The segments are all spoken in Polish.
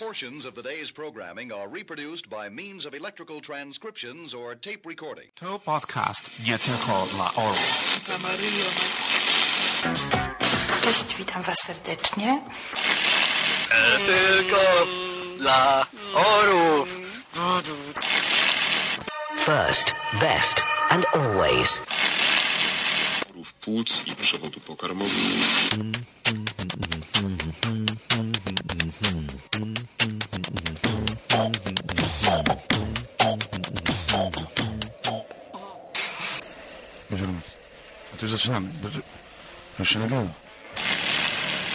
Portions of the day's programming are reproduced by means of electrical transcriptions or tape recording. To podcast nie tylko dla orłów. Cześć, witam Was serdecznie. Tylko dla orów. First, best, and always. Rów płuc i przewodu pokarmowego. To już zaczynamy. Bo to- Już się nagrywa.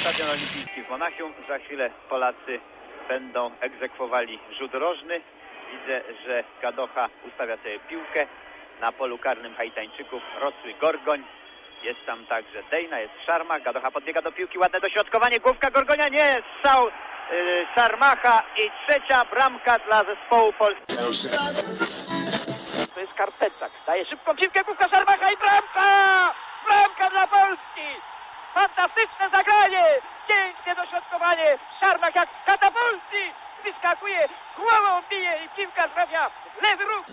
Stadion Olimpijski w Monachium. Za chwilę Polacy będą egzekwowali rzut rożny. Widzę, że Gadocha ustawia sobie piłkę. Na polu karnym Haitańczyków rosły Gorgoń. Jest tam także Dejna, jest Szarma. Gadocha podbiega do piłki, ładne dośrodkowanie. Główka Gorgonia, nie, strzał yy, Szarmacha i trzecia bramka dla zespołu polskiego. To jest Karpecak. Daje szybką piłkę, główka Szarmacha i bramka! Bramka dla Polski! Fantastyczne zagranie! Pięknie dośrodkowanie! Szarmak jak z katapulty! Wyskakuje, głową bije i piłka trafia w lewy róg.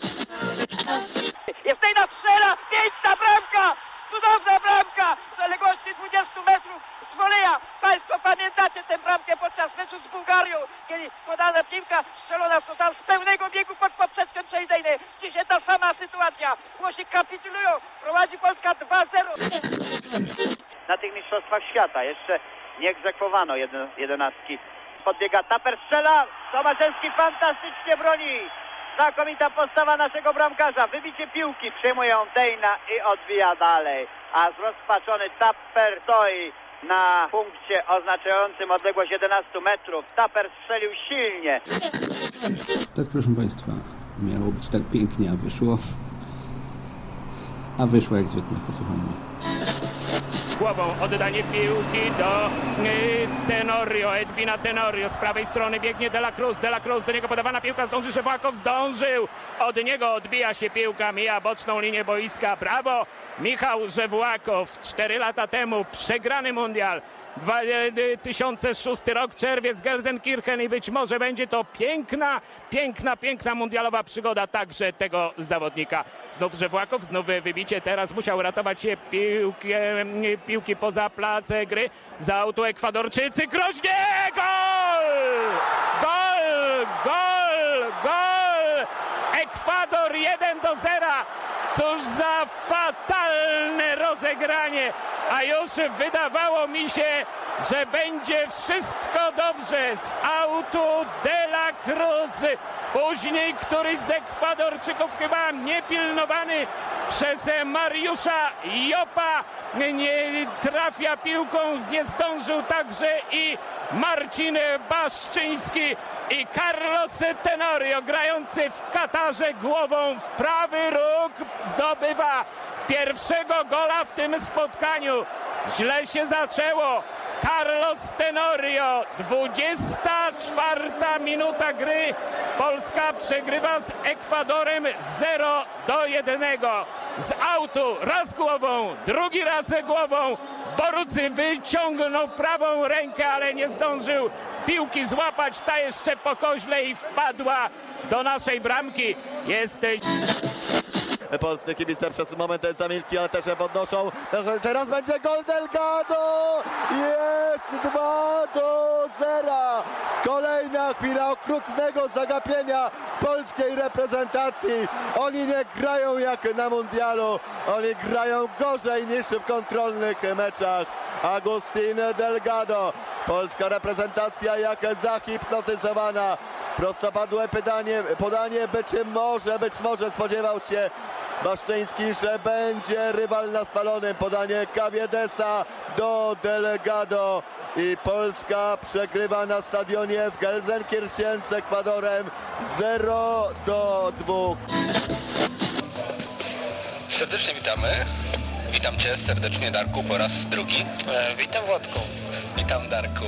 Jest na strzela! Piękna bramka! Cudowna bramka! Z odległości 20 metrów z woleja! Państwo pamiętacie tę bramkę podczas meczu z Bułgarią, kiedy podana piłka strzelona w total z pełnego biegu pod poprzeczkę Przejdejny. Dzisiaj ta sama sytuacja. Włosi kapitulują. Prowadzi Polska 2-0 na tych mistrzostwach świata. Jeszcze nie egzekwowano jeden, jedenastki. Podbiega Taper, strzela! Tomaszewski fantastycznie broni! Znakomita postawa naszego bramkarza. Wybicie piłki przyjmuje ją Dejna i odbija dalej. A zrozpaczony Tapper stoi na punkcie oznaczającym odległość 11 metrów. Tapper strzelił silnie. Tak, proszę Państwa, miało być tak pięknie, a wyszło. A wyszło jak zwykle, posłuchajmy. Głową oddanie piłki do y, Tenorio, Edwina Tenorio. Z prawej strony biegnie De La Cruz, Cruz, do niego podawana piłka, zdąży Szewłakow, zdążył. Od niego odbija się piłka, mija boczną linię boiska. Brawo, Michał Żewłakow. Cztery lata temu przegrany mundial. 2006 rok, czerwiec, Gelsenkirchen i być może będzie to piękna, piękna, piękna mundialowa przygoda także tego zawodnika. Znów Żewłakow, znów wybicie, teraz musiał ratować się piłkę, piłki poza place gry. Za auto Ekwadorczycy, groźnie, gol! Gol, gol, gol! Ekwador 1 do 0. Cóż za fatalne rozegranie. A już wydawało mi się, że będzie wszystko dobrze z autu De La Cruz. Później któryś z Ekwadorczyków chyba niepilnowany przez Mariusza Jopa nie trafia piłką, nie zdążył także i Marcin Baszczyński i Carlos Tenorio grający w Katarze głową w prawy róg zdobywa pierwszego gola w tym spotkaniu. Źle się zaczęło. Carlos Tenorio, 24 minuta gry. Polska przegrywa z Ekwadorem 0 do 1. Z autu raz głową, drugi raz głową. Borucy wyciągnął prawą rękę, ale nie zdążył piłki złapać. Ta jeszcze po koźle i wpadła do naszej bramki. Jesteś... Polscy kibice przez moment zamilkli, ale też się podnoszą. Teraz będzie gol Delgado! Jest 2 do 0! Kolejna chwila okrutnego zagapienia polskiej reprezentacji. Oni nie grają jak na mundialu. Oni grają gorzej niż w kontrolnych meczach. Agustin Delgado. Polska reprezentacja jak zahipnotyzowana. Prostopadłe pytanie, podanie być może, być może spodziewał się Baszczyński, że będzie rywal na spalonym. Podanie Kawiedesa do Delegado i Polska przegrywa na stadionie w Gelsenkirchen z Ekwadorem 0 do 2. Serdecznie witamy. Witam Cię serdecznie, Darku, po raz drugi. witam, Władku. Witam, Darku.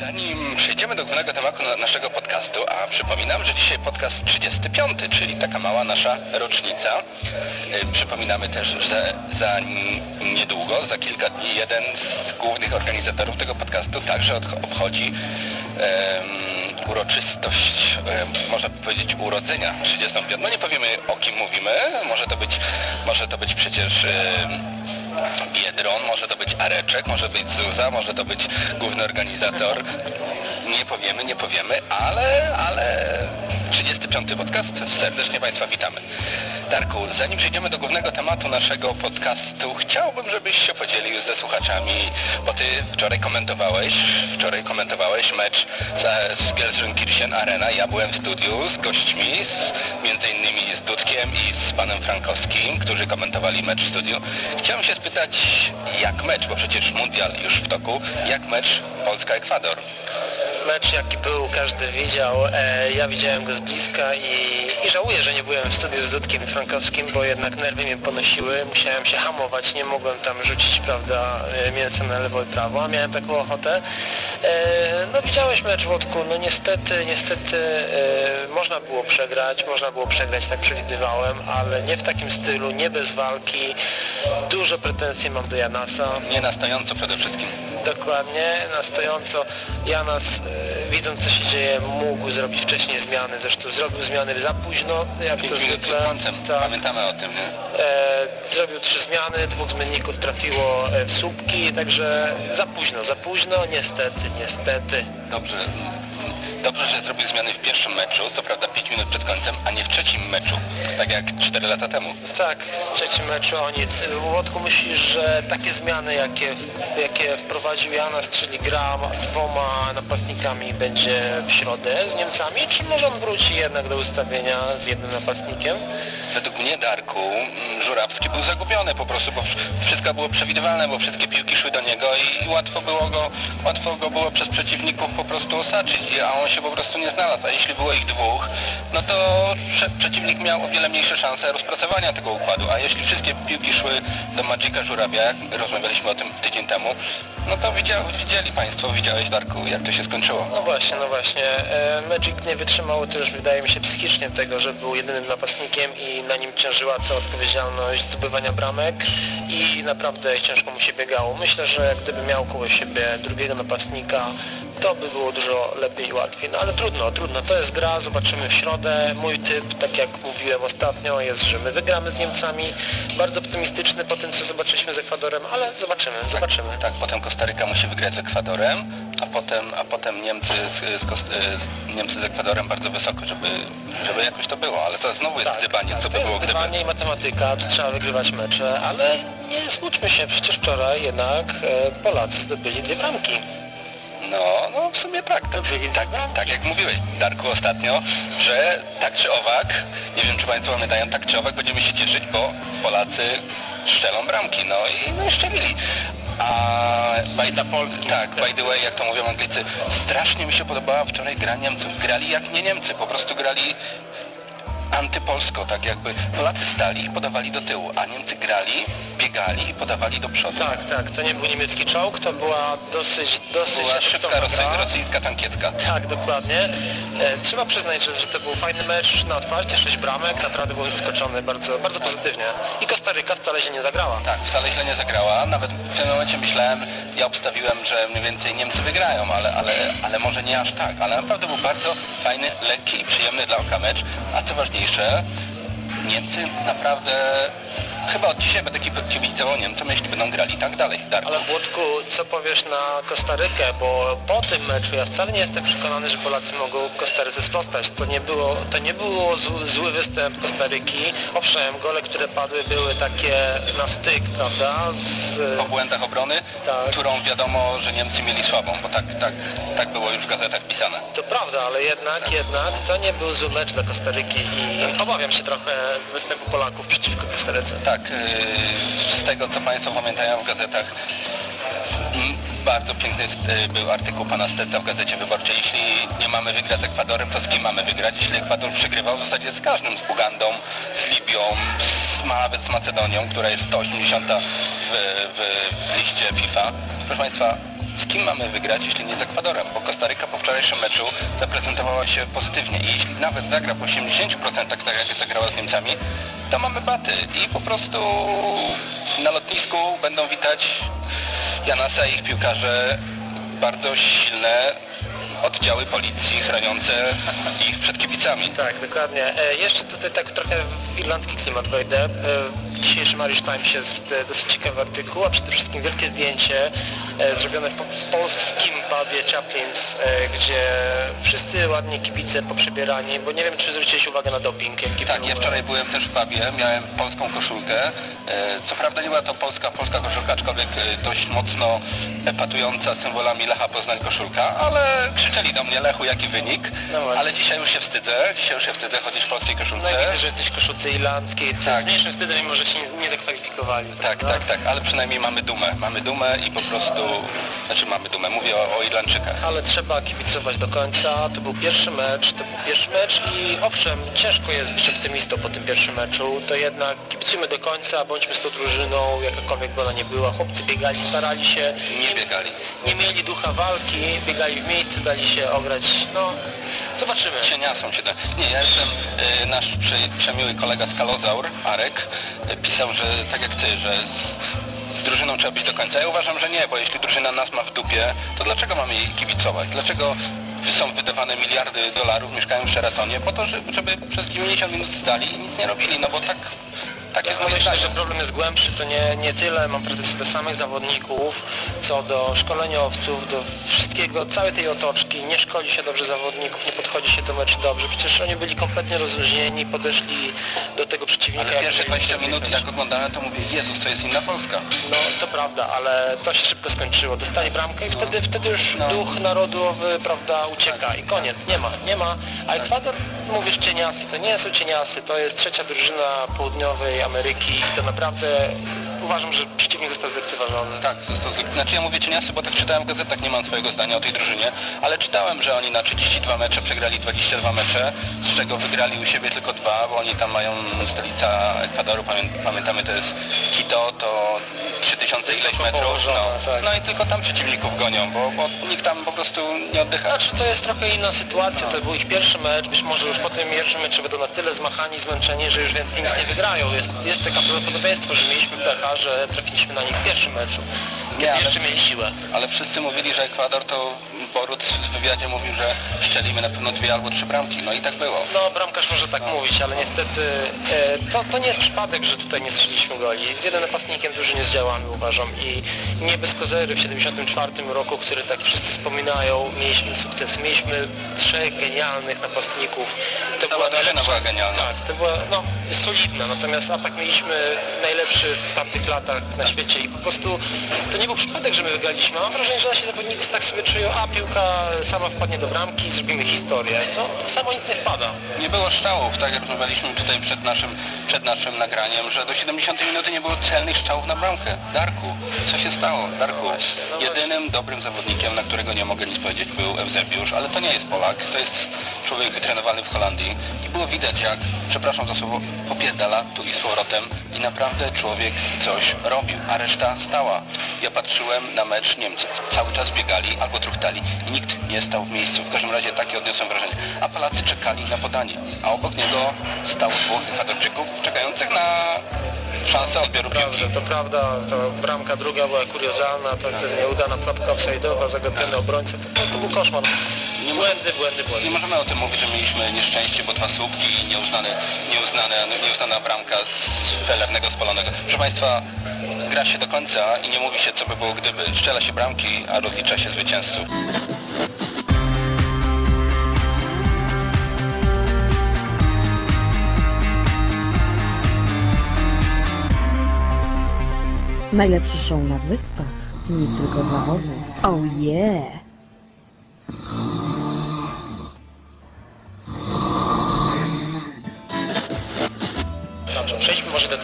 Zanim przejdziemy do głównego tematu na- naszego podcastu, a przypominam, że dzisiaj podcast 35, czyli taka mała nasza rocznica. Y, Przypominamy też, że za niedługo, za kilka dni, jeden z głównych organizatorów tego podcastu także obchodzi em, uroczystość, e, można powiedzieć urodzenia 35. No nie powiemy o kim mówimy, może to być, może to być przecież e, Biedron, może to być Areczek, może być Zuza, może to być główny organizator. Nie powiemy, nie powiemy, ale, ale 35. podcast. Serdecznie Państwa witamy. Darku, zanim przejdziemy do głównego tematu naszego podcastu, chciałbym, żebyś się podzielił ze słuchaczami, bo Ty wczoraj komentowałeś, wczoraj komentowałeś mecz z, Gelsenkirchen Arena. Ja byłem w studiu z gośćmi, z, między innymi z Dudkiem i z panem Frankowskim, którzy komentowali mecz w studiu. Chciałem się spytać, jak mecz, bo przecież mundial już w toku, jak mecz Polska-Ekwador? Mecz jaki był, każdy widział. E, ja widziałem go z bliska i, i żałuję, że nie byłem w studiu z Dudkiem i Frankowskim, bo jednak nerwy mnie ponosiły. Musiałem się hamować, nie mogłem tam rzucić, prawda, e, mięso na lewo i prawo, a miałem taką ochotę. E, no widziałeś mecz Włodku, no niestety, niestety można było przegrać, można było przegrać, tak przewidywałem, ale nie w takim stylu, nie bez walki. Dużo pretensji mam do Janasa. Nie na stojąco przede wszystkim. Dokładnie, na stojąco. Janas, widząc co się dzieje, mógł zrobić wcześniej zmiany, zresztą zrobił zmiany za późno, jak to zwykle. Tak. Pamiętamy o tym, nie? E, zrobił trzy zmiany, dwóch zmienników trafiło e, w słupki, także za późno, za późno, niestety, niestety. Dobrze, dobrze, że zrobił zmiany w pierwszym meczu, co prawda 5 minut przed końcem, a nie w trzecim meczu, tak jak 4 lata temu. Tak, w trzecim meczu o nic. Łotku myślisz, że takie zmiany, jakie, jakie wprowadził Janas, czyli gra dwoma napastnikami będzie w środę z Niemcami, czy może on wróci jednak do ustawienia z jednym napastnikiem? Według mnie, Darku, Żurawski był zagubiony po prostu, bo wszystko było przewidywalne, bo wszystkie piłki szły do niego i łatwo było go, łatwo go było przez przeciwników po prostu osaczyć, a on się po prostu nie znalazł. A jeśli było ich dwóch, no to przeciwnik miał o wiele mniejsze szanse rozpracowania tego układu. A jeśli wszystkie piłki szły do Magica Żurawia, jak rozmawialiśmy o tym tydzień temu, no to widział, widzieli Państwo, widziałeś Darku, jak to się skończyło. No właśnie, no właśnie. E, Magic nie wytrzymał też, wydaje mi się, psychicznie tego, że był jedynym napastnikiem i na nim ciężyła cała odpowiedzialność zdobywania bramek i naprawdę ciężko mu się biegało. Myślę, że gdyby miał koło siebie drugiego napastnika, to by było dużo lepiej i łatwiej. No ale trudno, trudno. To jest gra, zobaczymy w środę. Mój typ, tak jak mówiłem ostatnio, jest, że my wygramy z Niemcami. Bardzo optymistyczny po tym, co zobaczyliśmy z Ekwadorem, ale zobaczymy, tak, zobaczymy. Tak, potem Kostaryka musi wygrać z Ekwadorem, a potem, a potem Niemcy z, z, z, Niemcy z Ekwadorem bardzo wysoko, żeby, żeby jakoś to było, ale to znowu jest tak, gdybanie, tak, co by było gdyby. i matematyka, tu trzeba wygrywać mecze, ale nie smućmy się, przecież wczoraj jednak e, Polacy zdobyli dwie bramki. No, no w sumie tak, tak, tak jak mówiłeś, Darku, ostatnio, że tak czy owak, nie wiem czy Państwo pamiętają, tak czy owak będziemy się cieszyć, bo Polacy szczelą bramki, no i, no i szczelili. A by the, Polski, tak, by the way, jak to mówią Anglicy, strasznie mi się podobała wczoraj gra Niemców. Grali jak nie Niemcy, po prostu grali antypolsko, tak jakby Polacy stali i podawali do tyłu, a Niemcy grali, biegali i podawali do przodu. Tak, tak, to nie był niemiecki czołg, to była dosyć, dosyć była szybka rosyjska, rosyjska tankietka. Tak, dokładnie. E, trzeba przyznać, że, że to był fajny mecz na otwarcie, sześć bramek, naprawdę był zaskoczony bardzo, bardzo pozytywnie. I Kostaryka wcale się nie zagrała. Tak, wcale źle nie zagrała, nawet w tym momencie myślałem, ja obstawiłem, że mniej więcej Niemcy wygrają, ale, ale, ale może nie aż tak, ale naprawdę był bardzo fajny, lekki i przyjemny dla oka mecz, a co ważniejsze, Niemcy naprawdę chyba od dzisiaj będę kibicował Niemcom, jeśli będą grali tak dalej. Darku. Ale Włodku, co powiesz na Kostarykę, bo po tym meczu ja wcale nie jestem przekonany, że Polacy mogą Kostaryce sprostać. To nie było, to nie było zły, zły występ Kostaryki. Owszem, gole, które padły były takie na styk, prawda? Z... Po błędach obrony, tak. którą wiadomo, że Niemcy mieli słabą, bo tak, tak, tak było już w gazetach pisane. To prawda, ale jednak, tak. jednak to nie był zły mecz dla Kostaryki i tak. obawiam się trochę występu Polaków przeciwko Kostaryce. Tak, yy, z tego co Państwo pamiętają w gazetach, bardzo piękny y, był artykuł pana Steca w Gazecie Wyborczej. Jeśli nie mamy wygrać z Ekwadorem, to z kim mamy wygrać? Jeśli Ekwador przegrywał w zasadzie z każdym, z Ugandą, z Libią, z, nawet z Macedonią, która jest 180 w, w, w liście FIFA. Proszę Państwa, z kim mamy wygrać, jeśli nie z Ekwadorem? Bo Kostaryka po wczorajszym meczu zaprezentowała się pozytywnie i jeśli nawet zagra po 80%, tak jak zagrała z Niemcami, to mamy baty i po prostu na lotnisku będą witać Janasa i ich piłkarze bardzo silne oddziały policji chroniące ich przed kibicami. Tak, dokładnie. E, jeszcze tutaj tak trochę w irlandzki klimat wejdę. E, w dzisiejszym Irish Times jest e, dosyć ciekawy artykuł, a przede wszystkim wielkie zdjęcie e, zrobione w, po, polskim pubie Chaplins, e, gdzie wszyscy ładnie kibice poprzebierani, bo nie wiem, czy zwróciłeś uwagę na doping. Jaki Tak, był, ja wczoraj byłem też w pubie, miałem polską koszulkę. Co prawda nie była to polska, polska koszulka, aczkolwiek dość mocno epatująca symbolami Lecha Poznań koszulka, ale krzyczeli do mnie Lechu, jaki wynik. ale dzisiaj już się wstydzę, dzisiaj już się wstydzę chodzić w polskiej No koszulce. i widzę, że jesteś w koszulce irlandzkiej, co Tak. mniejszym wstydem, mimo że się nie, nie zakwalifikowali. Tak, tak, tak, ale przynajmniej mamy dumę. Mamy dumę i po prostu, znaczy mamy dumę, mówię o, o Irlandczykach. Ale trzeba kibicować do końca. To był pierwszy mecz, to był pierwszy mecz i owszem, ciężko jest być optymistą po tym pierwszym meczu. To jednak kibicujmy do końca, bądźmy z tą drużyną, jakakolwiek by ona nie była. Chłopcy biegali, starali się. Nie biegali. Nie mieli ducha walki, biegali w miejscu, dali się ograć. No, zobaczymy. Cieniasą się da. Nie, ja jestem, y, nasz prze, przemiły kolega Skalozaur, Arek, y, pisał, że tak jak ty, że z, z drużyną trzeba być do końca. Ja uważam, że nie, bo jeśli drużyna nas ma w dupie, to dlaczego mamy jej kibicować? Dlaczego są wydawane miliardy dolarów, mieszkają w Sheratonie, po to, żeby, żeby przez 90 minut zdali i nic nie robili, no bo tak, tak jest Ja moje myślę, zdanie. że problem jest głębszy, to nie, nie tyle mam pretensje do samych zawodników, co do szkoleniowców, do wszystkiego, całej tej otoczki. Nie szkoli się dobrze zawodników, nie podchodzi się do meczu dobrze. Przecież oni byli kompletnie rozluźnieni, podeszli do tego przeciwnika. Ale pierwsze jak 20 byli minut, jak oglądałem, to mówię, Jezus, to jest inna Polska. No, to prawda, ale to się szybko skończyło. Dostali bramkę i wtedy, wtedy już duch narodowy, prawda, ucieka i koniec. Nie ma, nie ma. A Ekwador, mówisz cieniasy, to nie są cieniasy, to jest trzecia drużyna południowej Ameryki. To naprawdę uważam, że przeciwnik został zlekceważony. Tak, został Znaczy ja mówię cieniasy, bo tak czytałem w gazetach, nie mam swojego zdania o tej drużynie, ale czytałem, że oni na 32 mecze przegrali 22 mecze, z czego wygrali u siebie tylko dwa, bo oni tam mają stolica Ekwadoru, pamię pamiętamy to jest Quito, to 3000 ileś metrów, no. tak. no i tylko tam przeciwników gonią, bo, bo nikt tam po prostu nie oddycha. Znaczy to jest trochę inna sytuacja, to był ich pierwszy mecz, być może już po tym pierwszym meczu będą na tyle zmachani, zmęczeni, że już więcej nic nie wygrają. Jest, jest takie prawdopodobieństwo, że mieliśmy pecha, że trafiliśmy na nich w pierwszym meczu. Kiedy ale- jeszcze mieli siłę. Ale wszyscy mówili, że Ekwador to Borut w wywiadzie mówił, że szczelimy na pewno dwie albo trzy bramki, no i tak było. No, bramkarz może tak mówić, ale niestety e, to, to nie jest przypadek, że tutaj nie strzeliliśmy goli. Z jednym napastnikiem dużo nie zdziałamy, uważam. I nie bez kozery w 74 roku, który tak wszyscy wspominają, mieliśmy sukces. Mieliśmy trzech genialnych napastników. To Cała drużyna najlepsza- była genialna. Tak, to była no, solidna, natomiast atak mieliśmy najlepszy w tamtych latach na świecie i po prostu to nie był przypadek, że my wygraliśmy. Mam wrażenie, że nasi zawodnicy tak sobie czują, a piłka sama wpadnie do bramki zrobimy historię. No, samo nic nie wpada. Nie było strzałów, tak jak rozmawialiśmy tutaj przed naszym, przed naszym nagraniem, że do 70 minuty nie było celnych strzałów na bramkę. Darku, co się stało? Darku, jedynym dobrym zawodnikiem, na którego nie mogę nic powiedzieć, był Eusebiusz, ale to nie jest Polak, to jest człowiek wytrenowany w Holandii i było widać jak, przepraszam za słowo, popierdala tu i z powrotem i naprawdę człowiek coś robił, a reszta stała. Ja patrzyłem na mecz Niemców, cały czas biegali albo truchtali nikt nie stał w miejscu, w każdym razie takie odniosłem wrażenie, a Polacy czekali na podanie, a obok niego stało dwóch Ekwadorczyków czekających na szansę odbioru piłki. To prawda, to bramka druga była kuriozalna, to nieudana propka offside'owa, zagapiony obrońca, to, to, był koszmar. Błędy, błędy, błędy. Nie możemy o tym mówić, że mieliśmy nieszczęście, bo dwa słupki i nieuznane, nieuznane, nieuznana bramka z felernego spalonego. Proszę Państwa, gra się do końca i nie mówi się, co by było gdyby. Strzela się bramki, a rozlicza się zwycięzców. Najlepszy show na wyspach, nie tylko dla orłów. Oh yeah!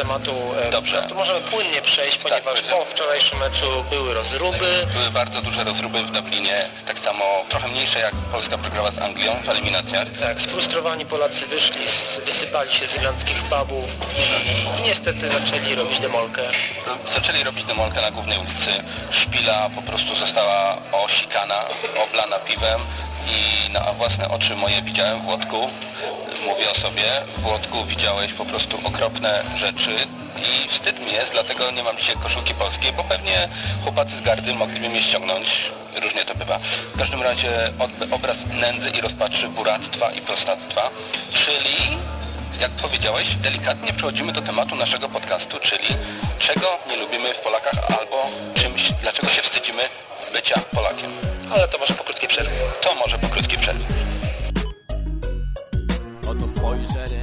Tematu. e, Dobrze. Tu możemy płynnie przejść, ponieważ po wczorajszym meczu były rozruby. Były bardzo duże rozruby w Dublinie, tak samo trochę mniejsze jak Polska przegrała z Anglią w eliminacjach. Tak, sfrustrowani Polacy wyszli, wysypali się z irlandzkich pubów i niestety zaczęli robić demolkę. Zaczęli robić demolkę na głównej ulicy. Szpila po prostu została osikana, oblana piwem i na własne oczy moje widziałem w Łotku. Mówię o sobie, w Łotku widziałeś po prostu okropne rzeczy i wstyd mi jest, dlatego nie mam dzisiaj koszulki polskiej, bo pewnie chłopacy z gardy mogliby mnie ściągnąć różnie to bywa. W każdym razie obraz nędzy i rozpaczy, buractwa i prostactwa, czyli jak powiedziałeś, delikatnie przechodzimy do tematu naszego podcastu, czyli czego nie lubimy w Polakach albo czymś, dlaczego się wstydzimy bycia Polakiem. Ale to może po krótkiej przerwie. To może po krótkiej przerwie. Oto spojrzenie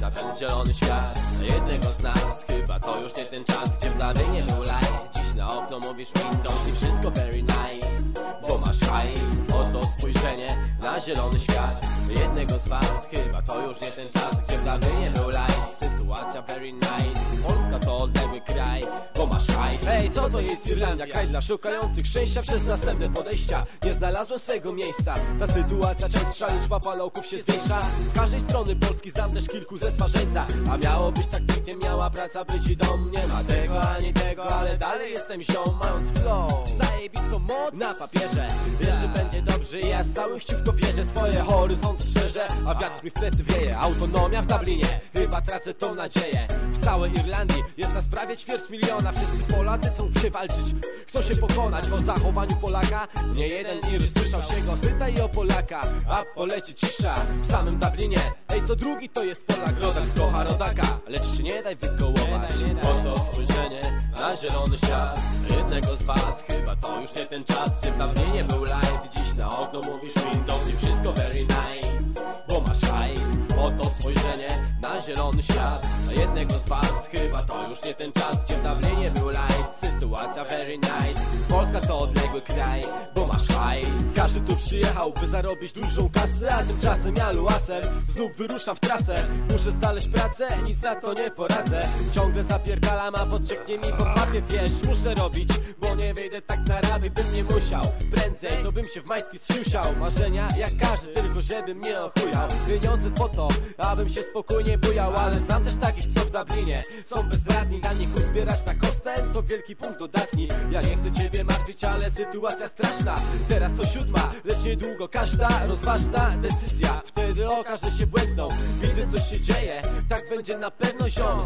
na ten zielony świat. Na jednego z nas chyba to już nie ten czas Gdzie w lawie nie był light. Dziś na okno mówisz Windows i wszystko very nice Bo masz hajs. Oto spojrzenie na zielony świat. Na jednego z was chyba to już nie ten czas Gdzie w lawie nie był light Sytuacja very nice. Polska to odległy kraj Bo masz hajs. Hej, co to jest Irlandia? Kraj dla szukających szczęścia Przez następne podejścia. Nie znalazłem swego miejsca. Ta sytuacja częstsza Liczba paloków się zwiększa. Z każdej strony Polski znam też kilku ze swarzędza. A miało być tak pięknie, miała praca być i dom. Nie ma tego ani tego, ale dalej jestem ziom Mając flow, zajebistą moc na papierze. Wiesz, że będzie dobrze ja z całych sił to wierzę. Swoje horyzont szerzę, a wiatr mi w plecy wieje. Autonomia w Dublinie, chyba tracę tą nadzieję. W całej Irlandii jest nas prawie ćwierć miliona. Wszyscy Polacy chcą się walczyć, chcą się pokonać. O zachowaniu Polaka nie jeden Ir słyszał się go Pytaj o Polaka, a poleci cisza. W samym Dublinie, ej co drugi to jest Polak. Rodak kocha rodaka, lecz się nie daj wykołować. Oto spojrzenie na zielony świat. Jednego z was chyba to już nie ten czas. Gdzie w Dublinie był light, dziś na okno mówisz Windows I wszystko very nice, bo masz hajs Oto spojrzenie na zielony świat. Na jednego z was chyba to już nie ten czas. Gdzie w był light, sytuacja very nice. Polska to odległy kraj, bo masz hajs. Każdy tu przyjechał, by zarobić dużą kasę A tymczasem ja luasem znów wyruszam w trasę. Muszę znaleźć pracę, nic na to nie poradzę. Ciągle zapierdalam, a podcieknie mi po papie Wiesz, muszę robić, bo nie wyjdę tak na raby Bym nie musiał, prędzej to bym się w majtki zsiusiał. Marzenia jak każdy, tylko żebym nie ochujał. Pieniądze po to, abym się spokojnie bujał Ale znam też takich, co w Dublinie są bezradni. Dla nich uzbierać na kostę, to wielki punkt dodatni. Ja nie chcę ciebie martwić, ale sytuacja straszna. Teraz to siódma, lecz niedługo każda rozważna decyzja. Wtedy okaże się błędną, widzę co się dzieje. Tak będzie na pewno ziom,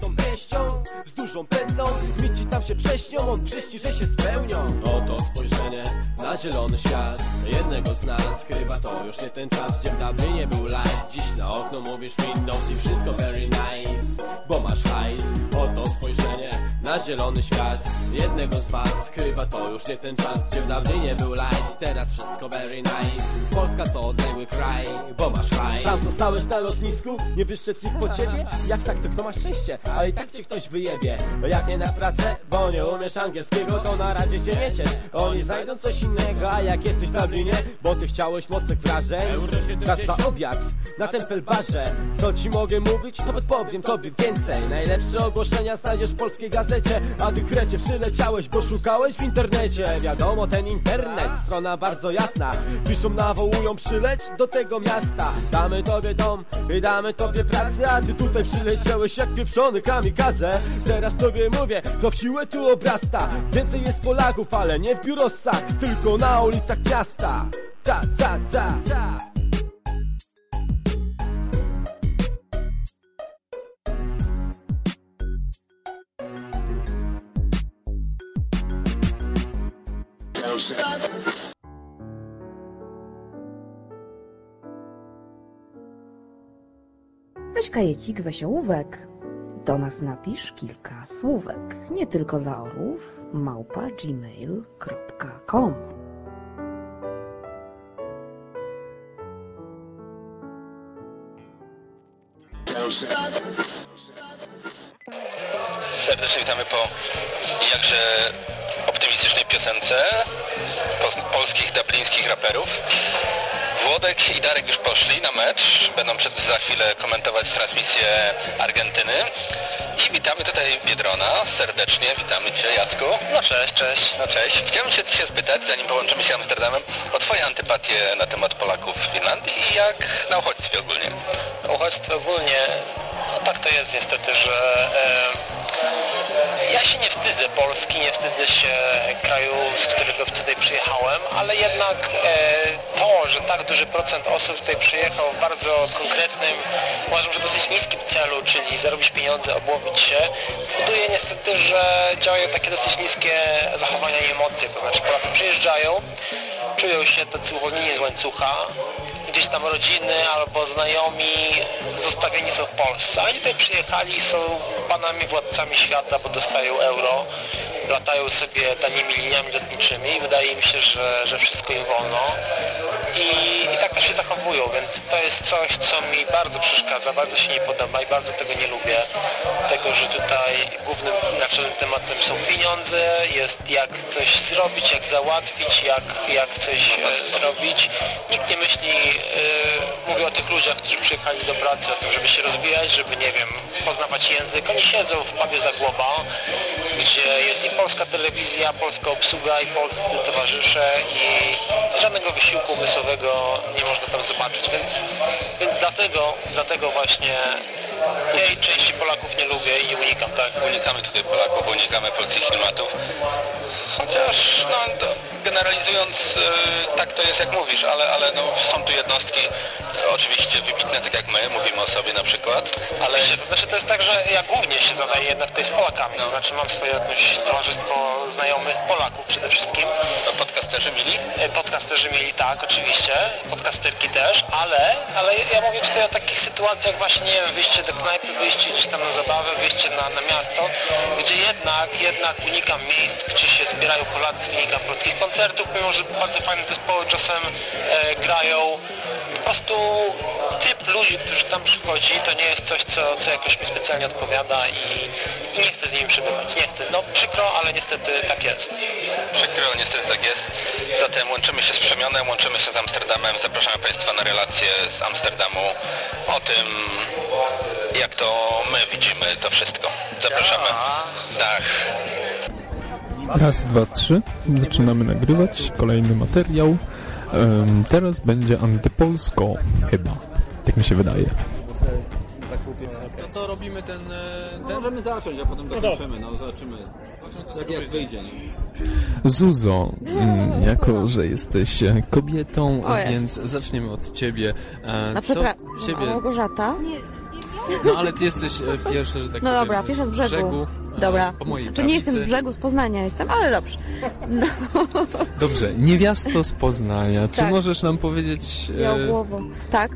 tą pięścią Z dużą pętą, mici tam się prześnią On przyśni, że się spełnią. Oto spojrzenie na zielony świat. Jednego z nas chyba to już nie ten czas. Gdzie w Dublinie był light, dziś na okno mówisz Windows I wszystko very nice, bo masz hajs. Oto spojrzenie na zielony świat. Jednego z was chyba to już nie ten czas Gdzie w Dublinie był light, teraz wszystko very nice. Polska to odległy kraj, bo masz hajs. Sam zostałeś na lotnisku, nie wyszedł nikt po ciebie? Jak tak, to kto ma szczęście, ale i tak cię ktoś wyjebie. No jak nie na pracę, bo nie umiesz angielskiego To na razie się nie ciesz, oni znajdą coś innego A jak jesteś w Dublinie, bo ty chciałeś mocnych wrażeń. Czas za obiad, na tempelbarze Co ci mogę mówić, to podpowiem tobie więcej. Najlepsze ogłoszenia znajdziesz w polskiej gazecie A ty krecie przyleciałeś, bo szukałeś w internecie. Wiadomo, ten internet, strona bardzo jasna. Piszą, nawołują, przyleć do tego miasta. Damy tobie dom i damy tobie pracę A ty tutaj przyleciałeś jak pieprzony kamikadze. Teraz tobie mówię, to w siłę tu obrasta. Więcej jest Polaków, ale nie w biurosach Tylko na ulicach miasta. Ta, ta, ta, ta Weź kajecik, weź ołówek. Do nas napisz kilka słówek. Nie tylko dla orłów. Małpa gmail.com Serdecznie witamy po jakże optymistycznej piosence pol- polskich, dublińskich raperów. Włodek i Darek już poszli na mecz. Będą przed, za chwilę komentować transmisję Argentyny. I witamy tutaj Biedrona. Serdecznie witamy Cię, Jacku. No cześć, cześć. No cześć. Chciałbym się Cię spytać, zanim połączymy się Amsterdamem, o Twoje antypatie na temat Polaków w Irlandii i jak na uchodźstwie ogólnie. Na uchodźstwie ogólnie, no tak to jest niestety, że e, ja się nie wstydzę Polski, nie wstydzę się kraju, z którego tutaj przyjechałem, ale jednak e, to, że tak duży procent osób tutaj przyjechał w bardzo konkretnym, uważam, że dosyć niskim celu, czyli zarobić pieniądze, obłowić się, powoduje niestety, że działają takie dosyć niskie zachowania i emocje. To znaczy Polacy przyjeżdżają, czują się tacy uwolnieni z łańcucha, gdzieś tam rodziny albo znajomi zostawieni są w Polsce. Oni tutaj przyjechali są panami władcami świata, bo dostają euro, latają sobie tanimi liniami lotniczymi wydaje mi się, że, że wszystko im wolno. I, I tak się zachowują, więc to jest coś, co mi bardzo przeszkadza, bardzo się nie podoba i bardzo tego nie lubię. Tego, że tutaj głównym naczelnym tematem są pieniądze, jest jak coś zrobić, jak załatwić, jak, jak coś e, zrobić. Nikt nie myśli, e, mówię o tych ludziach, którzy przyjechali do pracy, o tym, żeby się rozwijać, żeby, nie wiem, poznawać język. Oni siedzą w pubie Zagłoba, gdzie jest i polska telewizja, polska obsługa i polscy towarzysze i żadnego wysiłku umysłowego nie można tam zobaczyć, więc, więc dlatego, dlatego właśnie tej części Polaków nie lubię i unikam, tak? Unikamy tutaj Polaków, unikamy polskich klimatów. Chociaż, no, generalizując, e, tak to jest jak mówisz, ale, ale no, są tu jednostki oczywiście wybitne, tak jak my, mówimy o sobie na przykład, ale... To znaczy to jest tak, że ja głównie się zadaję jednak tutaj z Polakami, to znaczy mam swoje jakieś towarzystwo znajomych Polaków przede wszystkim. Podcasterzy mieli? E, Podcasterzy mieli, tak, oczywiście, podcasterki też, ale, ale ja mówię tutaj o takich sytuacjach właśnie, nie wiem, wyjście do knajpy, wyjście gdzieś tam na zabawę, wyjście na, na miasto, gdzie jednak, jednak unikam miejsc, gdzie się zbierają Polacy, unikam polskich koncertów, mimo że bardzo fajne zespoły czasem e, grają. Po prostu typ ludzi, którzy tam przychodzi, to nie jest coś, co, co jakoś mi specjalnie odpowiada i, i nie chcę z nimi przebywać. Nie chcę. No przykro, ale niestety tak jest. Przykro, niestety tak jest. Zatem łączymy się z Przemionem, łączymy się z Amsterdamem. Zapraszamy Państwa na relacje z Amsterdamu o tym, jak to my widzimy to wszystko. Zapraszamy. Tak. Raz, dwa, trzy. Zaczynamy nagrywać kolejny materiał. Em, teraz będzie antypolsko, chyba. Tak mi się wydaje. To co robimy ten... e, ten... Możemy zacząć, a potem No dokończymy, no zobaczymy. Z Jak, wyjdzie. nie? Zuzo, mm, jako że jesteś e, kobietą, jest. więc zaczniemy od ciebie. E, Na co przepraszam, ciebie... Małgorzata? No ale ty jesteś e, pierwsza, że tak No powiem, dobra, pierwsza z brzegu. e, Dobra. Po mojej Znaczy nie jestem z brzegu, z Poznania jestem, ale dobrze. No. Dobrze, niewiasto z Poznania. Czy Tak. możesz nam powiedzieć... e, Białogłowo. Tak.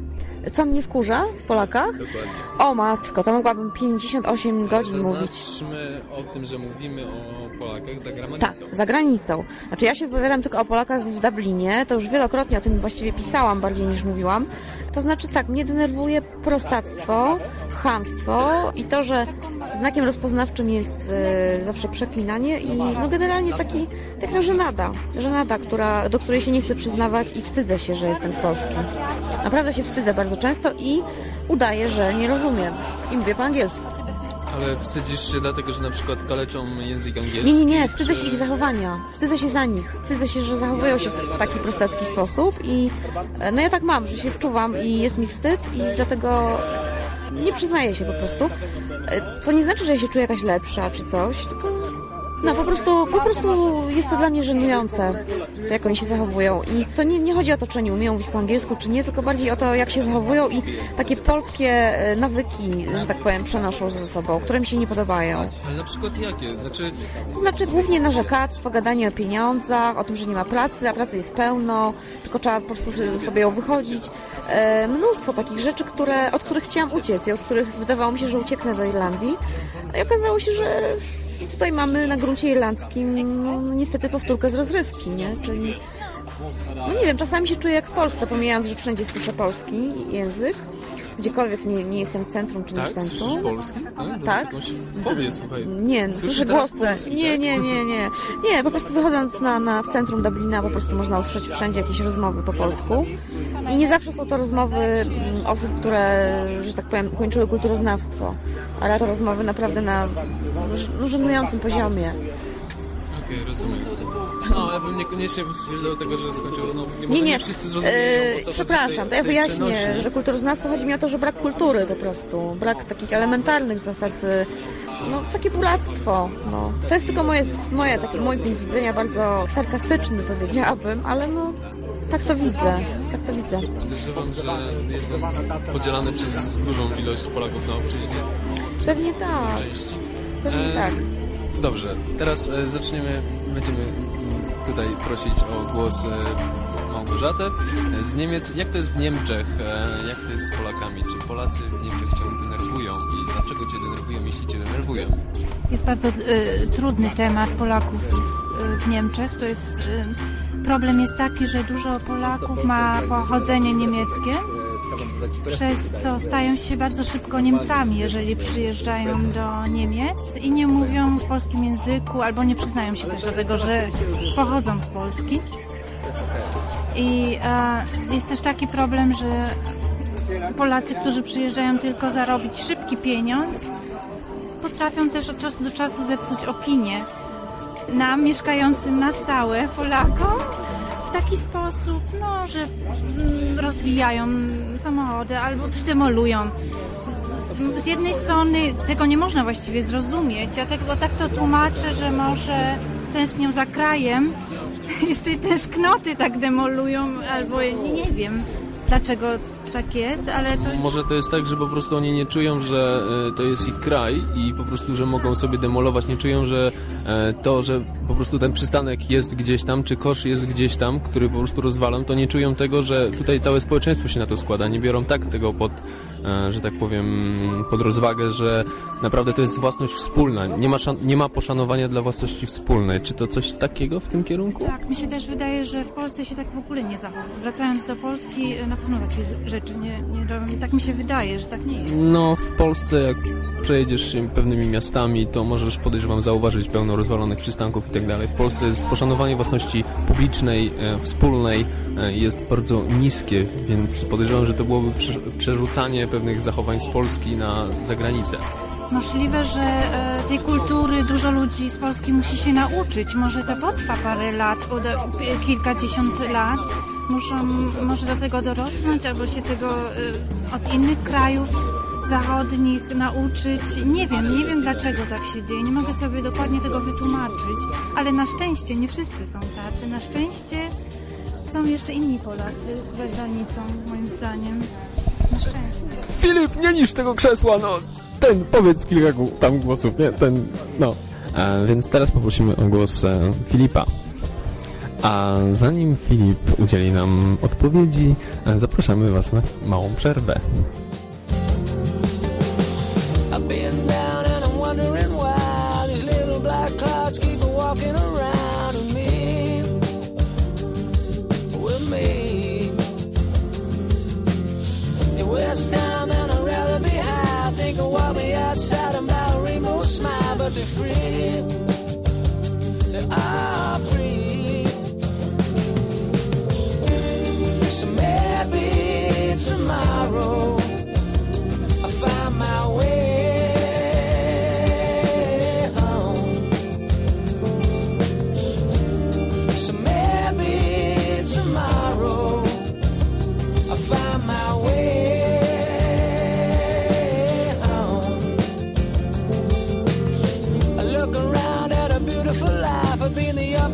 Co mnie wkurza w Polakach? Dokładnie. O matko, to mogłabym 58 godzin mówić. Zaznaczmy o tym, że mówimy o Polakach za granicą. Tak, za granicą. Znaczy ja się wypowiadam tylko o Polakach w Dublinie, to już wielokrotnie o tym właściwie pisałam bardziej niż mówiłam. To znaczy tak, mnie denerwuje prostactwo, chamstwo i to, że znakiem rozpoznawczym jest e, zawsze przeklinanie i no generalnie taki, taka żenada, żenada, która, do której się nie chcę przyznawać i wstydzę się, że jestem z Polski. Naprawdę się wstydzę bardzo często i udaję, że nie rozumiem i mówię po angielsku. Ale wstydzisz się dlatego, że na przykład kaleczą język angielski? Nie, nie, nie, wstydzę czy... się ich zachowania. Wstydzę się za nich. Wstydzę się, że zachowują się w taki prostacki sposób i e, no ja tak mam, że się wczuwam i jest mi wstyd i dlatego nie przyznaję się po prostu. E, Co nie znaczy, że ja się czuję jakaś lepsza czy coś, tylko no po prostu, po prostu jest to dla mnie żenujące, to jak oni się zachowują. I to nie, nie chodzi o to, czy oni umieją mówić po angielsku, czy nie, tylko bardziej o to, jak się zachowują i takie polskie e, nawyki, że tak powiem, przenoszą ze sobą, które mi się nie podobają. Ale na przykład jakie? Znaczy, To znaczy głównie narzekactwo, gadanie o pieniądzach, o tym, że nie ma pracy, a pracy jest pełno, tylko trzeba po prostu sobie ją wychodzić. E, mnóstwo takich rzeczy, które, od których chciałam uciec i od których wydawało mi się, że ucieknę do Irlandii. I okazało się, że tutaj mamy na gruncie irlandzkim no, niestety powtórkę z rozrywki, nie? Czyli no nie wiem, czasami się czuję jak w Polsce, pomijając, że wszędzie słyszę polski język. Gdziekolwiek nie, nie jestem w centrum czy nie tak? w centrum. Słyszysz polski? Tak? Tak. Jakąś fobię, słuchaj. Nie, no, słyszę głosy. polski, Nie, tak? nie, nie, nie. Nie, po prostu wychodząc na, na, w centrum Dublina po prostu można usłyszeć wszędzie jakieś rozmowy po polsku. I nie zawsze są to rozmowy mm, osób, które, że tak powiem, ukończyły kulturoznawstwo, ale to rozmowy naprawdę na żenującym poziomie. Okej, rozumiem. No, ja bym niekoniecznie stwierdzał tego, że skończył, no nie, Nie, nie, nie. wszyscy zrozumieją, Eee, Przepraszam, w to ja tej, tej wyjaśnię, przenośni. że kulturoznawstwo chodzi mi o to, że brak kultury po prostu, brak takich elementarnych zasad e, no, takie pulactwo. No. To jest tylko moje, moje, taki mój punkt widzenia, bardzo sarkastyczny powiedziałabym, ale no tak to widzę, tak to widzę. Podejrzewam, że jest podzielany przez dużą ilość Polaków na obczyźnie. Pewnie tak. Części. Pewnie E, tak. Dobrze, teraz e, zaczniemy, będziemy tutaj prosić o głos e, Małgorzatę e, z Niemiec. Jak to jest w Niemczech? E, Jak to jest z Polakami? Czy Polacy w Niemczech cię denerwują i dlaczego cię denerwują, jeśli cię denerwują? Jest bardzo y, trudny temat Polaków w, w Niemczech. To jest, y, problem jest taki, że dużo Polaków ma pochodzenie niemieckie, przez co stają się bardzo szybko Niemcami, jeżeli przyjeżdżają do Niemiec i nie mówią w polskim języku, albo nie przyznają się też do tego, że pochodzą z Polski. I e, jest też taki problem, że Polacy, którzy przyjeżdżają tylko zarobić szybki pieniądz, potrafią też od czasu do czasu zepsuć opinię nam, mieszkającym na stałe, Polakom, w taki sposób, no, że mm, rozbijają samochody albo coś demolują. Z, z jednej strony tego nie można właściwie zrozumieć, ja tego tak to tłumaczę, że może tęsknią za krajem i z tej tęsknoty tak demolują, albo nie, nie wiem dlaczego tak jest, ale to Może to jest tak, że po prostu oni nie czują, że e, to jest ich kraj i po prostu, że mogą sobie demolować, nie czują, że e, to, że po prostu ten przystanek jest gdzieś tam, czy kosz jest gdzieś tam, który po prostu rozwalam, to nie czują tego, że tutaj całe społeczeństwo się na to składa. Nie biorą tak tego pod, że tak powiem, pod rozwagę, że naprawdę to jest własność wspólna. Nie ma, nie ma poszanowania dla własności wspólnej. Czy to coś takiego w tym kierunku? Tak, mi się też wydaje, że w Polsce się tak w ogóle nie zachowuje. Wracając do Polski, na pewno takie rzeczy nie, nie robią. I tak mi się wydaje, że tak nie jest. No, w Polsce jak przejedziesz się pewnymi miastami, to możesz, podejrzewam, zauważyć pełno rozwalonych przystanków i tak dalej. W Polsce jest poszanowanie własności publicznej, e, wspólnej e, jest bardzo niskie, więc podejrzewam, że to byłoby prze- przerzucanie pewnych zachowań z Polski na zagranicę. Możliwe, że e, tej kultury dużo ludzi z Polski musi się nauczyć. Może to potrwa parę lat, e, kilkadziesiąt lat. Muszą może do tego dorosnąć, albo się tego e, od innych krajów zachodnich nauczyć. Nie wiem, nie wiem dlaczego tak się dzieje. Nie mogę sobie dokładnie tego wytłumaczyć. Ale na szczęście nie wszyscy są tacy. Na szczęście są jeszcze inni Polacy za granicą, moim zdaniem. Filip, nie niż tego krzesła, no. Ten, powiedz kilka tam głosów, nie? Ten, no. E, więc teraz poprosimy o głos e, Filipa. A zanim Filip udzieli nam odpowiedzi, e, zapraszamy Was na małą przerwę. I've been down and I'm wondering why these little black clouds keep walking around outside and buy a rainbow smile, but they're free. They are free. So maybe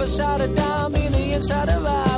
been the upside of down, been the inside of I,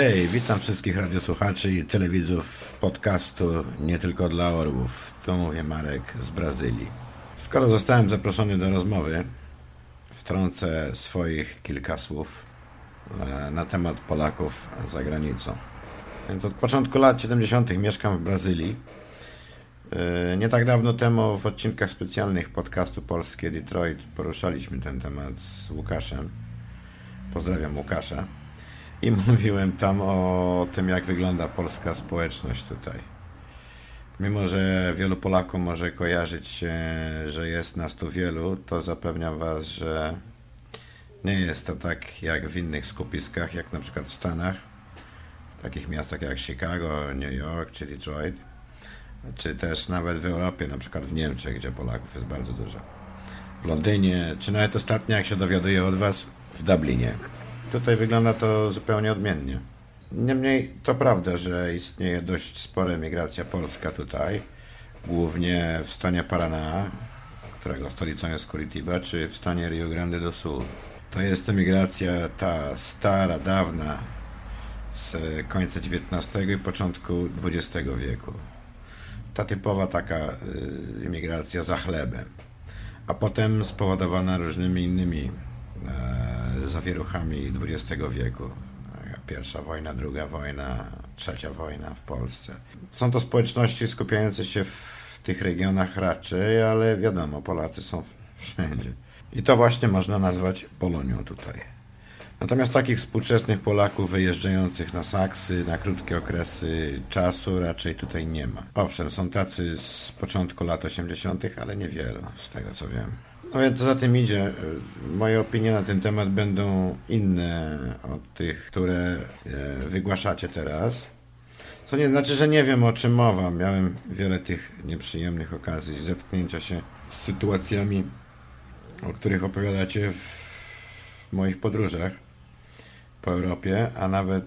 Hej, witam wszystkich radiosłuchaczy i telewidzów podcastu Nie tylko dla orłów. Tu mówię Marek z Brazylii. Skoro zostałem zaproszony do rozmowy, wtrącę swoich kilka słów e, na temat Polaków za granicą. Więc od początku lat 70. mieszkam w Brazylii. E, Nie tak dawno temu w odcinkach specjalnych podcastu Polskie Detroit poruszaliśmy ten temat z Łukaszem. Pozdrawiam Łukasza. I mówiłem tam o tym, jak wygląda polska społeczność tutaj. Mimo, że wielu Polaków może kojarzyć się, że jest nas tu wielu, to zapewniam Was, że nie jest to tak jak w innych skupiskach, jak na przykład w Stanach, w takich miastach jak Chicago, New York czy Detroit, czy też nawet w Europie, na przykład w Niemczech, gdzie Polaków jest bardzo dużo. W Londynie, czy nawet ostatnio, jak się dowiaduję od Was, w Dublinie. Tutaj wygląda to zupełnie odmiennie. Niemniej to prawda, że istnieje dość spora migracja polska tutaj, głównie w stanie Paraná, którego stolicą jest Curitiba, czy w stanie Rio Grande do Sul. To jest emigracja ta stara, dawna, z końca XIX i początku XX wieku. Ta typowa taka y, imigracja za chlebem, a potem spowodowana różnymi innymi zawieruchami XX wieku. Pierwsza wojna, druga wojna, trzecia wojna w Polsce. Są to społeczności skupiające się w tych regionach raczej, ale wiadomo, Polacy są wszędzie. I to właśnie można nazwać Polonią tutaj. Natomiast takich współczesnych Polaków wyjeżdżających na Saksy na krótkie okresy czasu raczej tutaj nie ma. Owszem, są tacy z początku lat 80., ale niewielu, z tego co wiem. No więc co za tym idzie, y, moje opinie na ten temat będą inne od tych, które e, wygłaszacie teraz. Co nie znaczy, że nie wiem o czym mowa. Miałem wiele tych nieprzyjemnych okazji zetknięcia się z sytuacjami, o których opowiadacie w moich podróżach po Europie, a nawet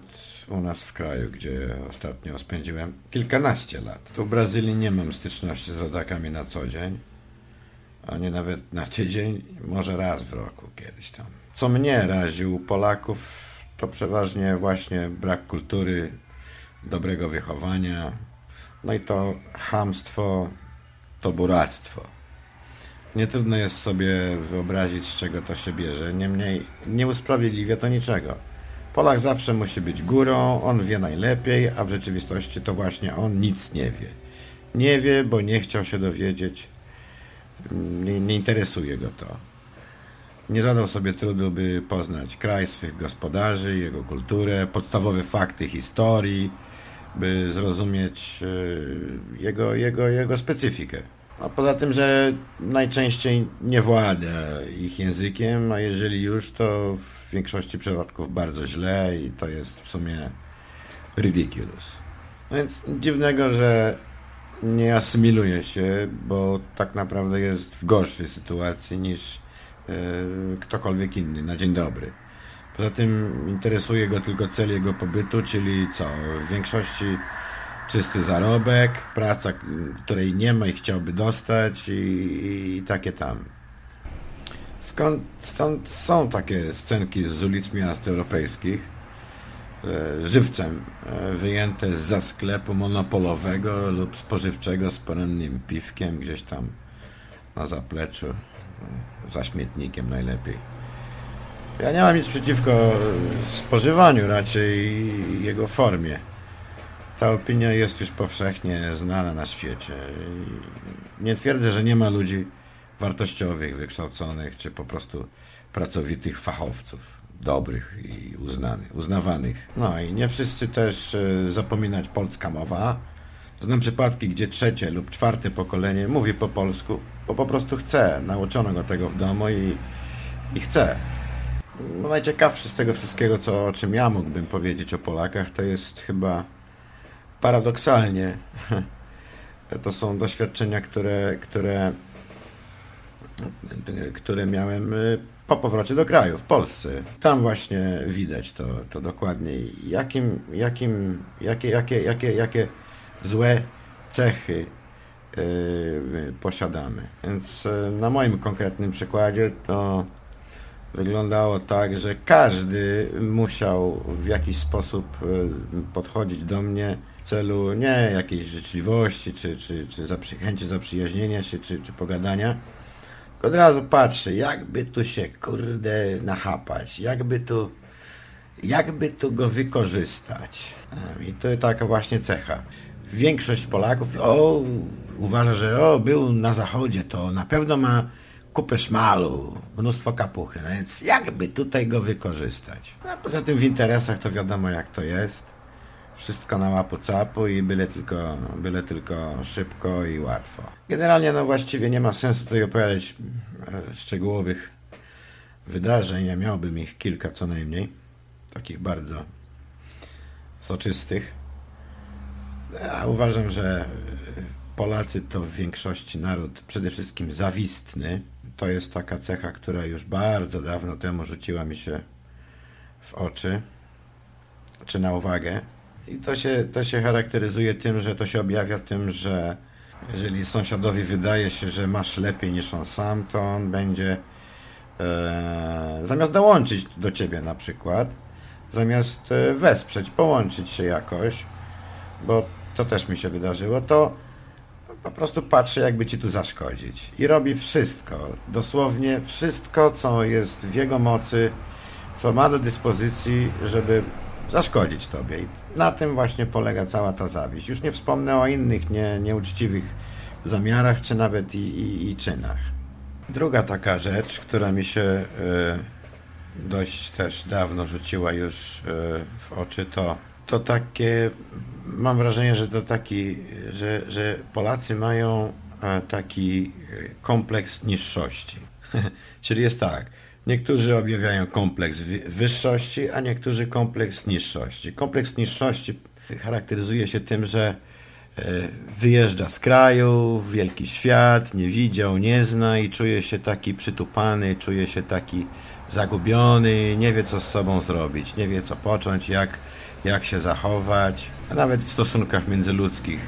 u nas w kraju, gdzie ostatnio spędziłem kilkanaście lat. Tu w Brazylii nie mam styczności z rodakami na co dzień ani nawet na tydzień, może raz w roku kiedyś tam. Co mnie raził Polaków, to przeważnie właśnie brak kultury, dobrego wychowania, no i to hamstwo, to buractwo. Nie trudno jest sobie wyobrazić, z czego to się bierze, niemniej nie usprawiedliwia to niczego. Polak zawsze musi być górą, on wie najlepiej, a w rzeczywistości to właśnie on nic nie wie. Nie wie, bo nie chciał się dowiedzieć, nie, nie interesuje go to. Nie zadał sobie trudu, by poznać kraj swych gospodarzy, jego kulturę, podstawowe fakty historii, by zrozumieć e, jego, jego, jego specyfikę. A poza tym, że najczęściej nie włada ich językiem, a jeżeli już, to w większości przypadków bardzo źle i to jest w sumie ridiculous. No więc dziwnego, że nie asymiluje się, bo tak naprawdę jest w gorszej sytuacji niż e, ktokolwiek inny na dzień dobry. Poza tym interesuje go tylko cel jego pobytu, czyli co? W większości czysty zarobek, praca, której nie ma i chciałby dostać i, i takie tam. Skąd, stąd są takie scenki z ulic miast europejskich, żywcem e, wyjęte za sklepu monopolowego lub spożywczego z porannym piwkiem gdzieś tam na zapleczu, e, za śmietnikiem najlepiej. Ja nie mam nic przeciwko spożywaniu, raczej jego formie. Ta opinia jest już powszechnie znana na świecie. Nie twierdzę, że nie ma ludzi wartościowych, wykształconych, czy po prostu pracowitych fachowców, dobrych i uznanych, uznawanych. No i nie wszyscy też e, zapominać polska mowa. Znam przypadki, gdzie trzecie lub czwarte pokolenie mówi po polsku, bo po prostu chce. Nauczono go tego w domu i, i chce. No najciekawsze z tego wszystkiego, co, o czym ja mógłbym powiedzieć o Polakach, to jest chyba paradoksalnie to są doświadczenia, które, które, które miałem y, po powrocie do kraju, w Polsce. Tam właśnie widać to, to dokładnie. Jakim, jakim, jakie, jakie, jakie, jakie złe cechy yy, posiadamy. Więc yy, na moim konkretnym przykładzie to wyglądało tak, że każdy musiał w jakiś sposób e, podchodzić do mnie w celu nie jakiejś życzliwości, czy, czy, czy zaprzy, chęci zaprzyjaźnienia się, czy, czy pogadania. Od razu patrzę, jakby tu się, kurde, nachapać, jakby tu, jakby tu go wykorzystać. I to taka właśnie cecha. Większość Polaków o, uważa, że o, był na zachodzie, to na pewno ma kupę szmalu, mnóstwo kapuchy, no więc jakby tutaj go wykorzystać. Poza tym w interesach to wiadomo jak to jest. Wszystko na łapu capu i byle tylko, byle tylko szybko i łatwo. Generalnie no właściwie nie ma sensu tutaj opowiadać e, szczegółowych wydarzeń. Ja miałbym ich kilka co najmniej. Takich bardzo soczystych. Ja uważam, że Polacy to w większości naród przede wszystkim zawistny. To jest taka cecha, która już bardzo dawno temu rzuciła mi się w oczy, czy na uwagę. I to się, to się charakteryzuje tym, że to się objawia tym, że jeżeli sąsiadowi wydaje się, że masz lepiej niż on sam, to on będzie e, zamiast dołączyć do ciebie na przykład, zamiast e, wesprzeć, połączyć się jakoś, bo to też mi się wydarzyło, to po prostu patrzy, jakby ci tu zaszkodzić. I robi wszystko, dosłownie wszystko, co jest w jego mocy, co ma do dyspozycji, żeby zaszkodzić tobie. I na tym właśnie polega cała ta zawiść. Już nie wspomnę o innych nie, nieuczciwych zamiarach, czy nawet i, i, i czynach. Druga taka rzecz, która mi się y, dość też dawno rzuciła już y, w oczy, to, to takie, mam wrażenie, że to taki, że, że Polacy mają e, taki kompleks niższości. Czyli jest tak, Niektórzy objawiają kompleks wyższości, a niektórzy kompleks niższości. Kompleks niższości charakteryzuje się tym, że e, wyjeżdża z kraju, w wielki świat, nie widział, nie zna i czuje się taki przytupany, czuje się taki zagubiony, nie wie co z sobą zrobić, nie wie co począć, jak, jak się zachować, a nawet w stosunkach międzyludzkich,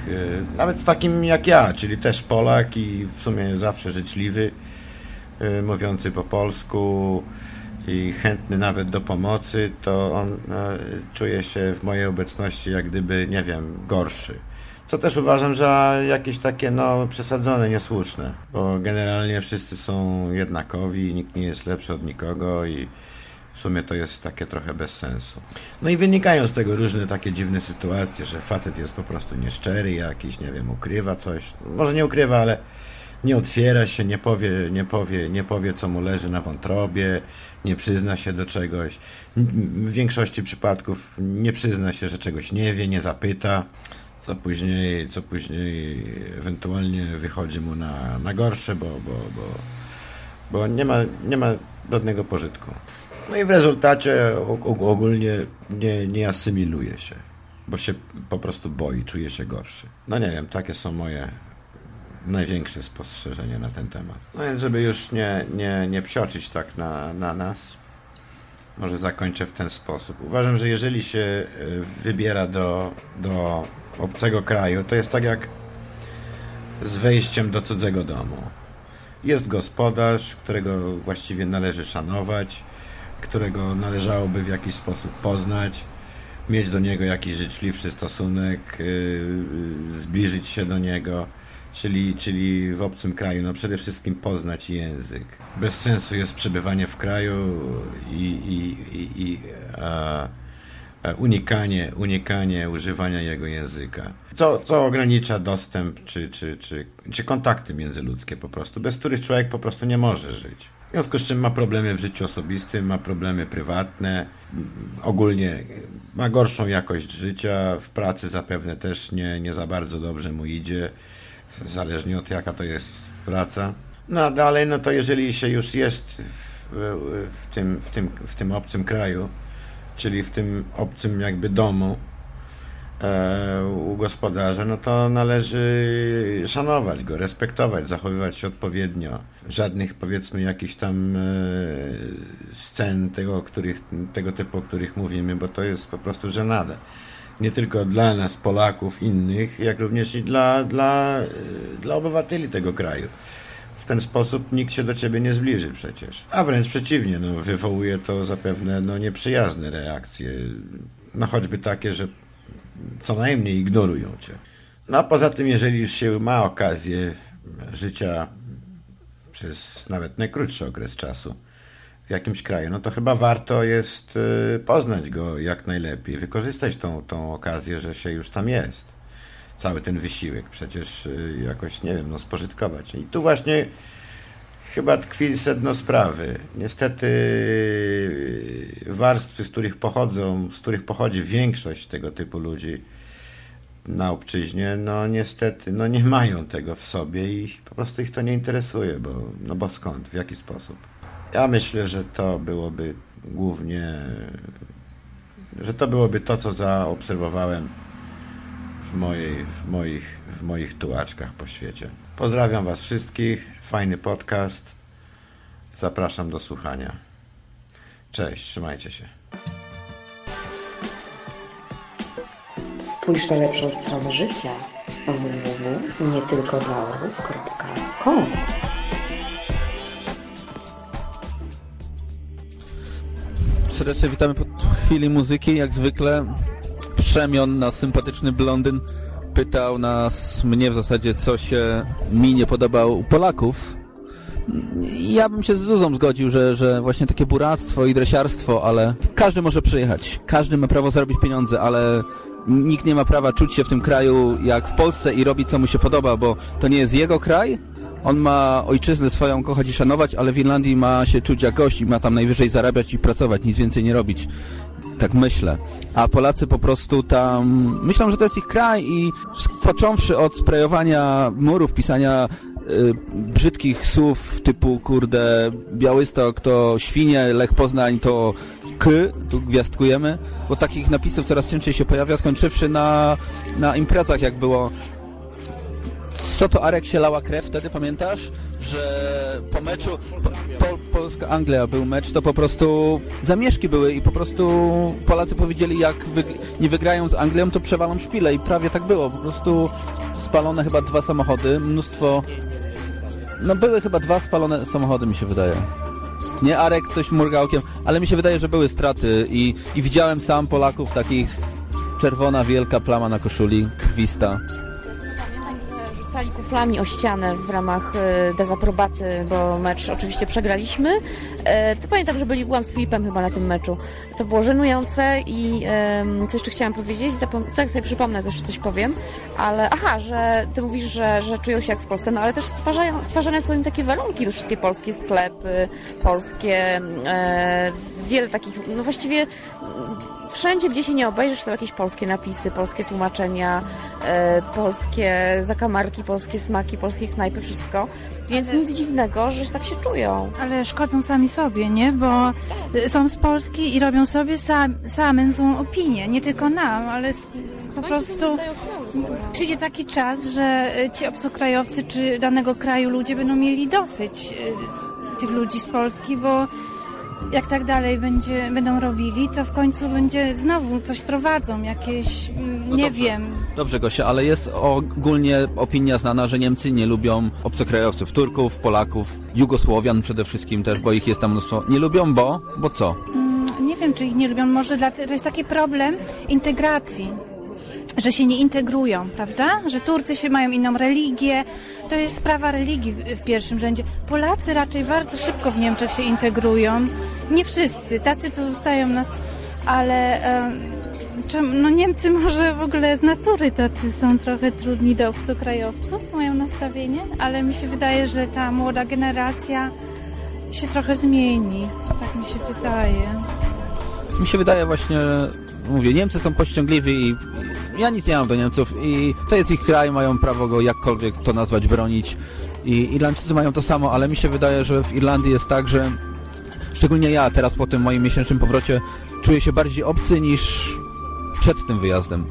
e, nawet z takim jak ja, czyli też Polak i w sumie zawsze życzliwy, mówiący po polsku i chętny nawet do pomocy, to on no, czuje się w mojej obecności jak gdyby, nie wiem, gorszy. Co też uważam za jakieś takie no, przesadzone, niesłuszne, bo generalnie wszyscy są jednakowi, nikt nie jest lepszy od nikogo i w sumie to jest takie trochę bez sensu. No i wynikają z tego różne takie dziwne sytuacje, że facet jest po prostu nieszczery jakiś, nie wiem, ukrywa coś. Może nie ukrywa, ale nie otwiera się, nie powie, nie powie, nie powie, co mu leży na wątrobie, nie przyzna się do czegoś. W większości przypadków nie przyzna się, że czegoś nie wie, nie zapyta, co później, co później ewentualnie wychodzi mu na, na gorsze, bo, bo, bo, bo nie, ma, nie ma żadnego pożytku. No i w rezultacie ogólnie nie, nie asymiluje się, bo się po prostu boi, czuje się gorszy. No nie wiem, takie są moje największe spostrzeżenie na ten temat. No więc, żeby już nie, nie, nie psioczyć tak na, na nas, może zakończę w ten sposób. Uważam, że jeżeli się e, wybiera do, do obcego kraju, to jest tak jak z wejściem do cudzego domu. Jest gospodarz, którego właściwie należy szanować, którego należałoby w jakiś sposób poznać, mieć do niego jakiś życzliwszy stosunek, yy, zbliżyć się do niego czyli, czyli w obcym kraju, no przede wszystkim poznać język. Bez sensu jest przebywanie w kraju i, i, i, i a, a unikanie, unikanie używania jego języka. Co, co ogranicza dostęp czy, czy, czy, czy kontakty międzyludzkie po prostu, bez których człowiek po prostu nie może żyć. W związku z czym ma problemy w życiu osobistym, ma problemy prywatne, ogólnie ma gorszą jakość życia, w pracy zapewne też nie, nie za bardzo dobrze mu idzie zależnie od jaka to jest praca. No a dalej, no to jeżeli się już jest w, w, tym, w, tym, w tym obcym kraju, czyli w tym obcym jakby domu e, u gospodarza, no to należy szanować go, respektować, zachowywać się odpowiednio. Żadnych powiedzmy jakichś tam e, scen tego, których, tego typu, o których mówimy, bo to jest po prostu żenade nie tylko dla nas, Polaków, innych, jak również i dla, dla, dla obywateli tego kraju. w ten sposób nikt się do ciebie nie zbliży przecież. A wręcz przeciwnie, no, wywołuje to zapewne no, nieprzyjazne reakcje. No choćby takie, że co najmniej ignorują cię. No a poza tym, jeżeli już się ma okazję życia przez nawet najkrótszy okres czasu w jakimś kraju, no to chyba warto jest y, poznać go jak najlepiej, wykorzystać tą, tą okazję, że się już tam jest. Cały ten wysiłek przecież y, jakoś, nie wiem, no spożytkować. I tu właśnie chyba tkwi sedno sprawy. Niestety y, warstwy, z których pochodzą, z których pochodzi większość tego typu ludzi na obczyźnie, no niestety, no nie mają tego w sobie i po prostu ich to nie interesuje, bo, no bo skąd, w jaki sposób. Ja myślę, że to byłoby głównie, że to byłoby to, co zaobserwowałem w, mojej, w, moich, w moich tułaczkach po świecie. Pozdrawiam Was wszystkich, fajny podcast. Zapraszam do słuchania. Cześć, trzymajcie się. Spójrz na lepszą stronę życia www.nietylkodlaorów.com Serdecznie witamy po chwili muzyki, jak zwykle. Przemion, nasz sympatyczny blondyn, pytał nas, mnie w zasadzie, co się mi nie podoba u Polaków. Ja bym się z Zuzą zgodził, że, że właśnie takie buractwo i dresiarstwo, ale każdy może przyjechać, każdy ma prawo zarobić pieniądze, ale nikt nie ma prawa czuć się w tym kraju jak w Polsce i robić co mu się podoba, bo to nie jest jego kraj, on ma ojczyznę swoją kochać i szanować, ale w Irlandii ma się czuć jak gość i ma tam najwyżej zarabiać i pracować, nic więcej nie robić. Tak myślę. A Polacy po prostu tam myślą, że to jest ich kraj i począwszy od sprejowania murów, pisania y, brzydkich słów typu, kurde, Białystok to świnie, Lech Poznań to k, tu gwiazdkujemy, bo takich napisów coraz częściej się pojawia, skończywszy na, na imprezach, jak było co to Arek się lała krew wtedy, pamiętasz? Że po meczu po, po, Polska-Anglia był mecz, to po prostu zamieszki były i po prostu Polacy powiedzieli, jak nie wygrają z Anglią, to przewalą szpilę i prawie tak było. Po prostu spalone chyba dwa samochody, mnóstwo... No były chyba dwa spalone samochody, mi się wydaje. Nie, Arek coś murga okiem, ale mi się wydaje, że były straty i, i widziałem sam Polaków takich czerwona wielka plama na koszuli, krwista rzucali kuflami o ścianę w ramach y, dezaprobaty, bo mecz oczywiście przegraliśmy. E, to pamiętam, że byli, byłam z Filipem chyba na tym meczu. To było żenujące i co jeszcze chciałam powiedzieć? Zapom tak sobie przypomnę, też coś powiem. Ale aha, że ty mówisz, że, że czują się jak w Polsce, no ale też stwarzają, stwarzane są im takie warunki, już wszystkie polskie sklepy, polskie, e, wiele takich, no właściwie wszędzie, gdzie się nie obejrzysz, są jakieś polskie napisy, polskie tłumaczenia, e, polskie zakamarki, polskie smaki, polskie knajpy, wszystko. Więc ale... nic dziwnego, że tak się czują. Ale szkodzą sami sobie, nie? Bo są z Polski i robią sobie sam, samym złą opinię. Nie tylko nam, ale po no prostu przyjdzie taki czas, że ci obcokrajowcy czy danego kraju ludzie będą mieli dosyć e, tych ludzi z Polski, bo jak tak dalej będzie, będą robili, to w końcu będzie znowu coś prowadzą, jakieś, mm, no nie dobrze. wiem. Dobrze, Gosia, ale jest ogólnie opinia znana, że Niemcy nie lubią obcokrajowców, Turków, Polaków, Jugosłowian przede wszystkim też, bo ich jest tam mnóstwo. Nie lubią, bo? Bo co? Mm, nie wiem, czy ich nie lubią. Może dla, to jest taki problem integracji że się nie integrują, prawda? Że Turcy się mają inną religię. To jest sprawa religii w, pierwszym rzędzie. Polacy raczej bardzo szybko w Niemczech się integrują. Nie wszyscy, tacy, co zostają nas, ale no Niemcy może w ogóle z natury tacy są trochę trudni do obcokrajowców, mają nastawienie, ale mi się wydaje, że ta młoda generacja się trochę zmieni. Tak mi się wydaje. Mi się wydaje właśnie, mówię, Niemcy są pościągliwi i ja nic nie mam do Niemców i to jest ich kraj, mają prawo go jakkolwiek to nazwać, bronić i Irlandczycy mają to samo, ale mi się wydaje, że w Irlandii jest tak, że szczególnie ja teraz po tym moim miesięcznym powrocie czuję się bardziej obcy niż przed tym wyjazdem.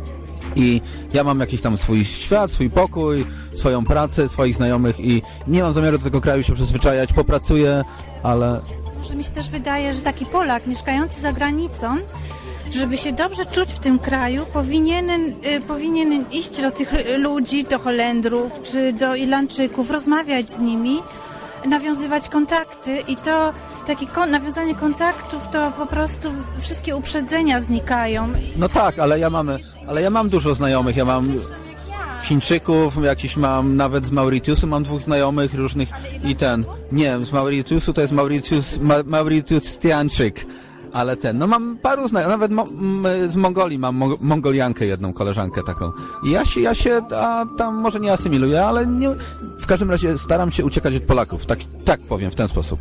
I ja mam jakiś tam swój świat, swój pokój, swoją pracę, swoich znajomych i nie mam zamiaru do tego kraju się przyzwyczajać, popracuję, ale... Może mi się też wydaje, że taki Polak mieszkający za granicą żeby się dobrze czuć w tym kraju, powinien, y, powinien iść do tych ludzi, do Holendrów czy do Irlandczyków, rozmawiać z nimi, nawiązywać kontakty i to takie kon- nawiązanie kontaktów to po prostu wszystkie uprzedzenia znikają. No tak, ale ja mam, ale ja mam dużo znajomych, ja mam Chińczyków, jakiś mam nawet z Mauritiusu, mam dwóch znajomych różnych i ten, nie, z Mauritiusu to jest Mauritius, Ma, ale ten, no mam paru znajomych, nawet mo, z Mongolii mam mo, Mongoliankę jedną, koleżankę taką. I ja się, ja się a, tam może nie asymiluję, ale nie, w każdym razie staram się uciekać od Polaków, tak, tak powiem, w ten sposób.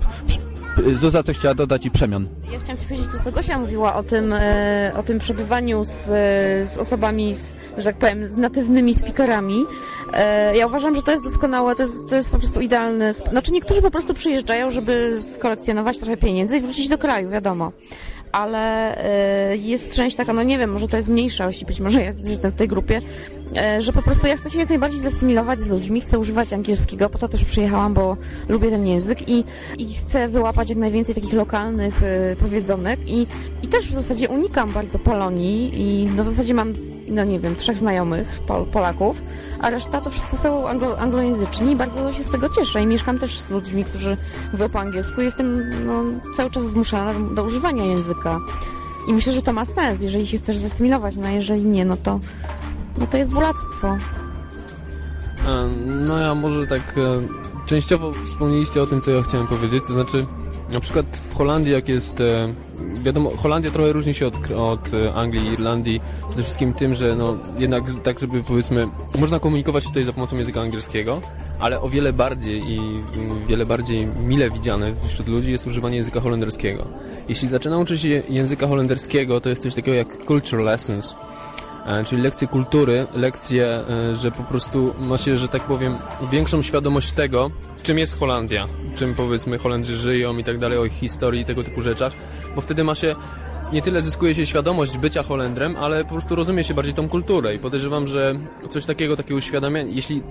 Zuza coś chciała dodać i przemian. Ja chciałam się powiedzieć to, co Gosia mówiła o tym, e, o tym przebywaniu z, e, z osobami, z, że tak powiem, z natywnymi speakerami. E, ja uważam, że to jest doskonałe, to jest, to jest po prostu idealne. sp- Znaczy niektórzy po prostu przyjeżdżają, żeby skolekcjonować trochę pieniędzy i wrócić do kraju, wiadomo. Ale jest część taka, no nie wiem, może to jest mniejszość, być może ja jestem w tej grupie, że po prostu ja chcę się jak najbardziej zasymilować z ludźmi, chcę używać angielskiego, po to też przyjechałam, bo lubię ten język i, i chcę wyłapać jak najwięcej takich lokalnych e, powiedzonek i, i też w zasadzie unikam bardzo Polonii i no w zasadzie mam, no nie wiem, trzech znajomych Pol Polaków, a reszta to wszyscy są anglo anglojęzyczni i bardzo się z tego cieszę i mieszkam też z ludźmi, którzy mówią po angielsku jestem no, cały czas zmuszana do, do używania języka. I myślę, że to ma sens, jeżeli się chcesz zasymilować, no a jeżeli nie, no to no to jest bulactwo. No ja może tak e, częściowo wspomnieliście o tym, co ja chciałem powiedzieć, to znaczy na przykład w Holandii jak jest, e, wiadomo, Holandia trochę różni się od, od e, Anglii i Irlandii przede wszystkim tym, że no jednak tak, żeby powiedzmy, można komunikować się tutaj za pomocą języka angielskiego, ale o wiele bardziej i mm, wiele bardziej mile widziane wśród ludzi jest używanie języka holenderskiego. Jeśli zaczyna uczyć się języka holenderskiego, to jest coś takiego jak culture lessons, czyli lekcje kultury, lekcje, e, że po prostu ma się, że tak powiem, większą świadomość tego, czym jest Holandia, czym powiedzmy Holendrzy żyją i tak dalej, o ich historii i tego typu rzeczach, bo wtedy ma się nie tyle zyskuje się świadomość bycia Holendrem, ale po prostu rozumie się bardziej tą kulturę i podejrzewam, że coś takiego, takie uświadamianie, jeśli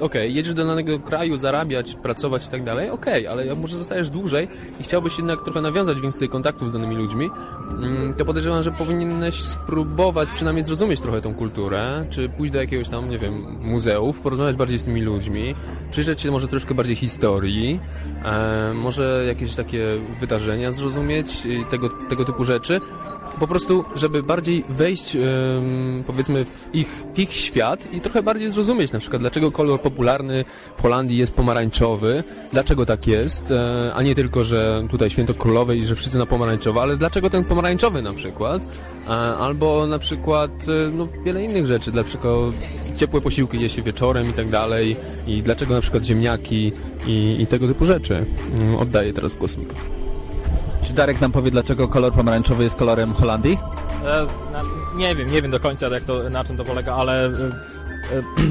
okej, jedziesz do danego kraju, zarabiać, pracować i tak dalej, okej, ale jak może zostajesz dłużej i chciałbyś jednak trochę nawiązać więcej kontaktów z danymi ludźmi, mm, to podejrzewam, że powinieneś spróbować przynajmniej zrozumieć trochę tą kulturę, czy pójść do jakiegoś tam, nie wiem, muzeów, porozmawiać bardziej z tymi ludźmi, przyjrzeć się może troszkę bardziej historii, e, może jakieś takie wydarzenia zrozumieć tego, tego typu rzeczy, po prostu, żeby bardziej wejść, powiedzmy, w ich, w ich świat i trochę bardziej zrozumieć, na przykład, dlaczego kolor popularny w Holandii jest pomarańczowy, dlaczego tak jest, e, a nie tylko, że tutaj święto królowej i że wszyscy na pomarańczowo, ale dlaczego ten pomarańczowy na przykład, e, albo na przykład, e, no, wiele innych rzeczy, dlaczego ciepłe posiłki je się wieczorem i tak dalej, i dlaczego na przykład ziemniaki i, i tego typu rzeczy. Mm, Oddaję teraz głos Miko. Czy Darek nam powie, dlaczego kolor pomarańczowy jest kolorem Holandii? E, na, nie wiem, nie wiem do końca jak to, na czym to polega, ale e, e,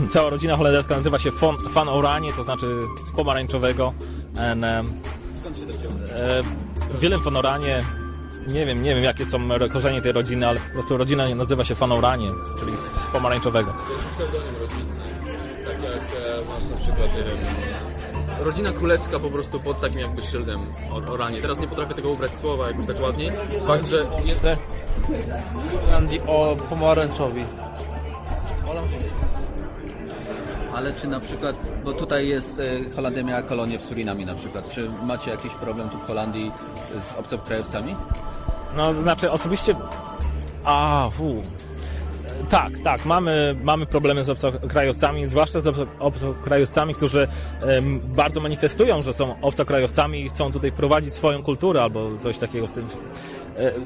cała rodzina holenderska nazywa się Von, Van Oranje, to znaczy z pomarańczowego. And, e, e, Willem von Oranje, nie wiem, nie wiem jakie są korzenie tej rodziny, ale po prostu rodzina nazywa się Van Oranje, czyli z pomarańczowego. To jest pseudonim rodzinny. Tak jak e, masz na przykład, nie wiem, rodzina królewska po prostu pod takim jakby szyldem o, o ranie. Teraz nie potrafię tego ubrać słowa jakoś tak ładniej. Fakt, że jest... Holandii o pomarańczowi. Ale czy na przykład, bo tutaj jest, e, Holandia miała kolonię w Surinamie na przykład, czy macie jakiś problem tu w Holandii z obcokrajowcami? No, to znaczy osobiście... A, fu. Tak, tak, mamy, mamy problemy z obcokrajowcami, zwłaszcza z obco- obcokrajowcami, którzy em, bardzo manifestują, że są obcokrajowcami i chcą tutaj prowadzić swoją kulturę albo coś takiego w tym.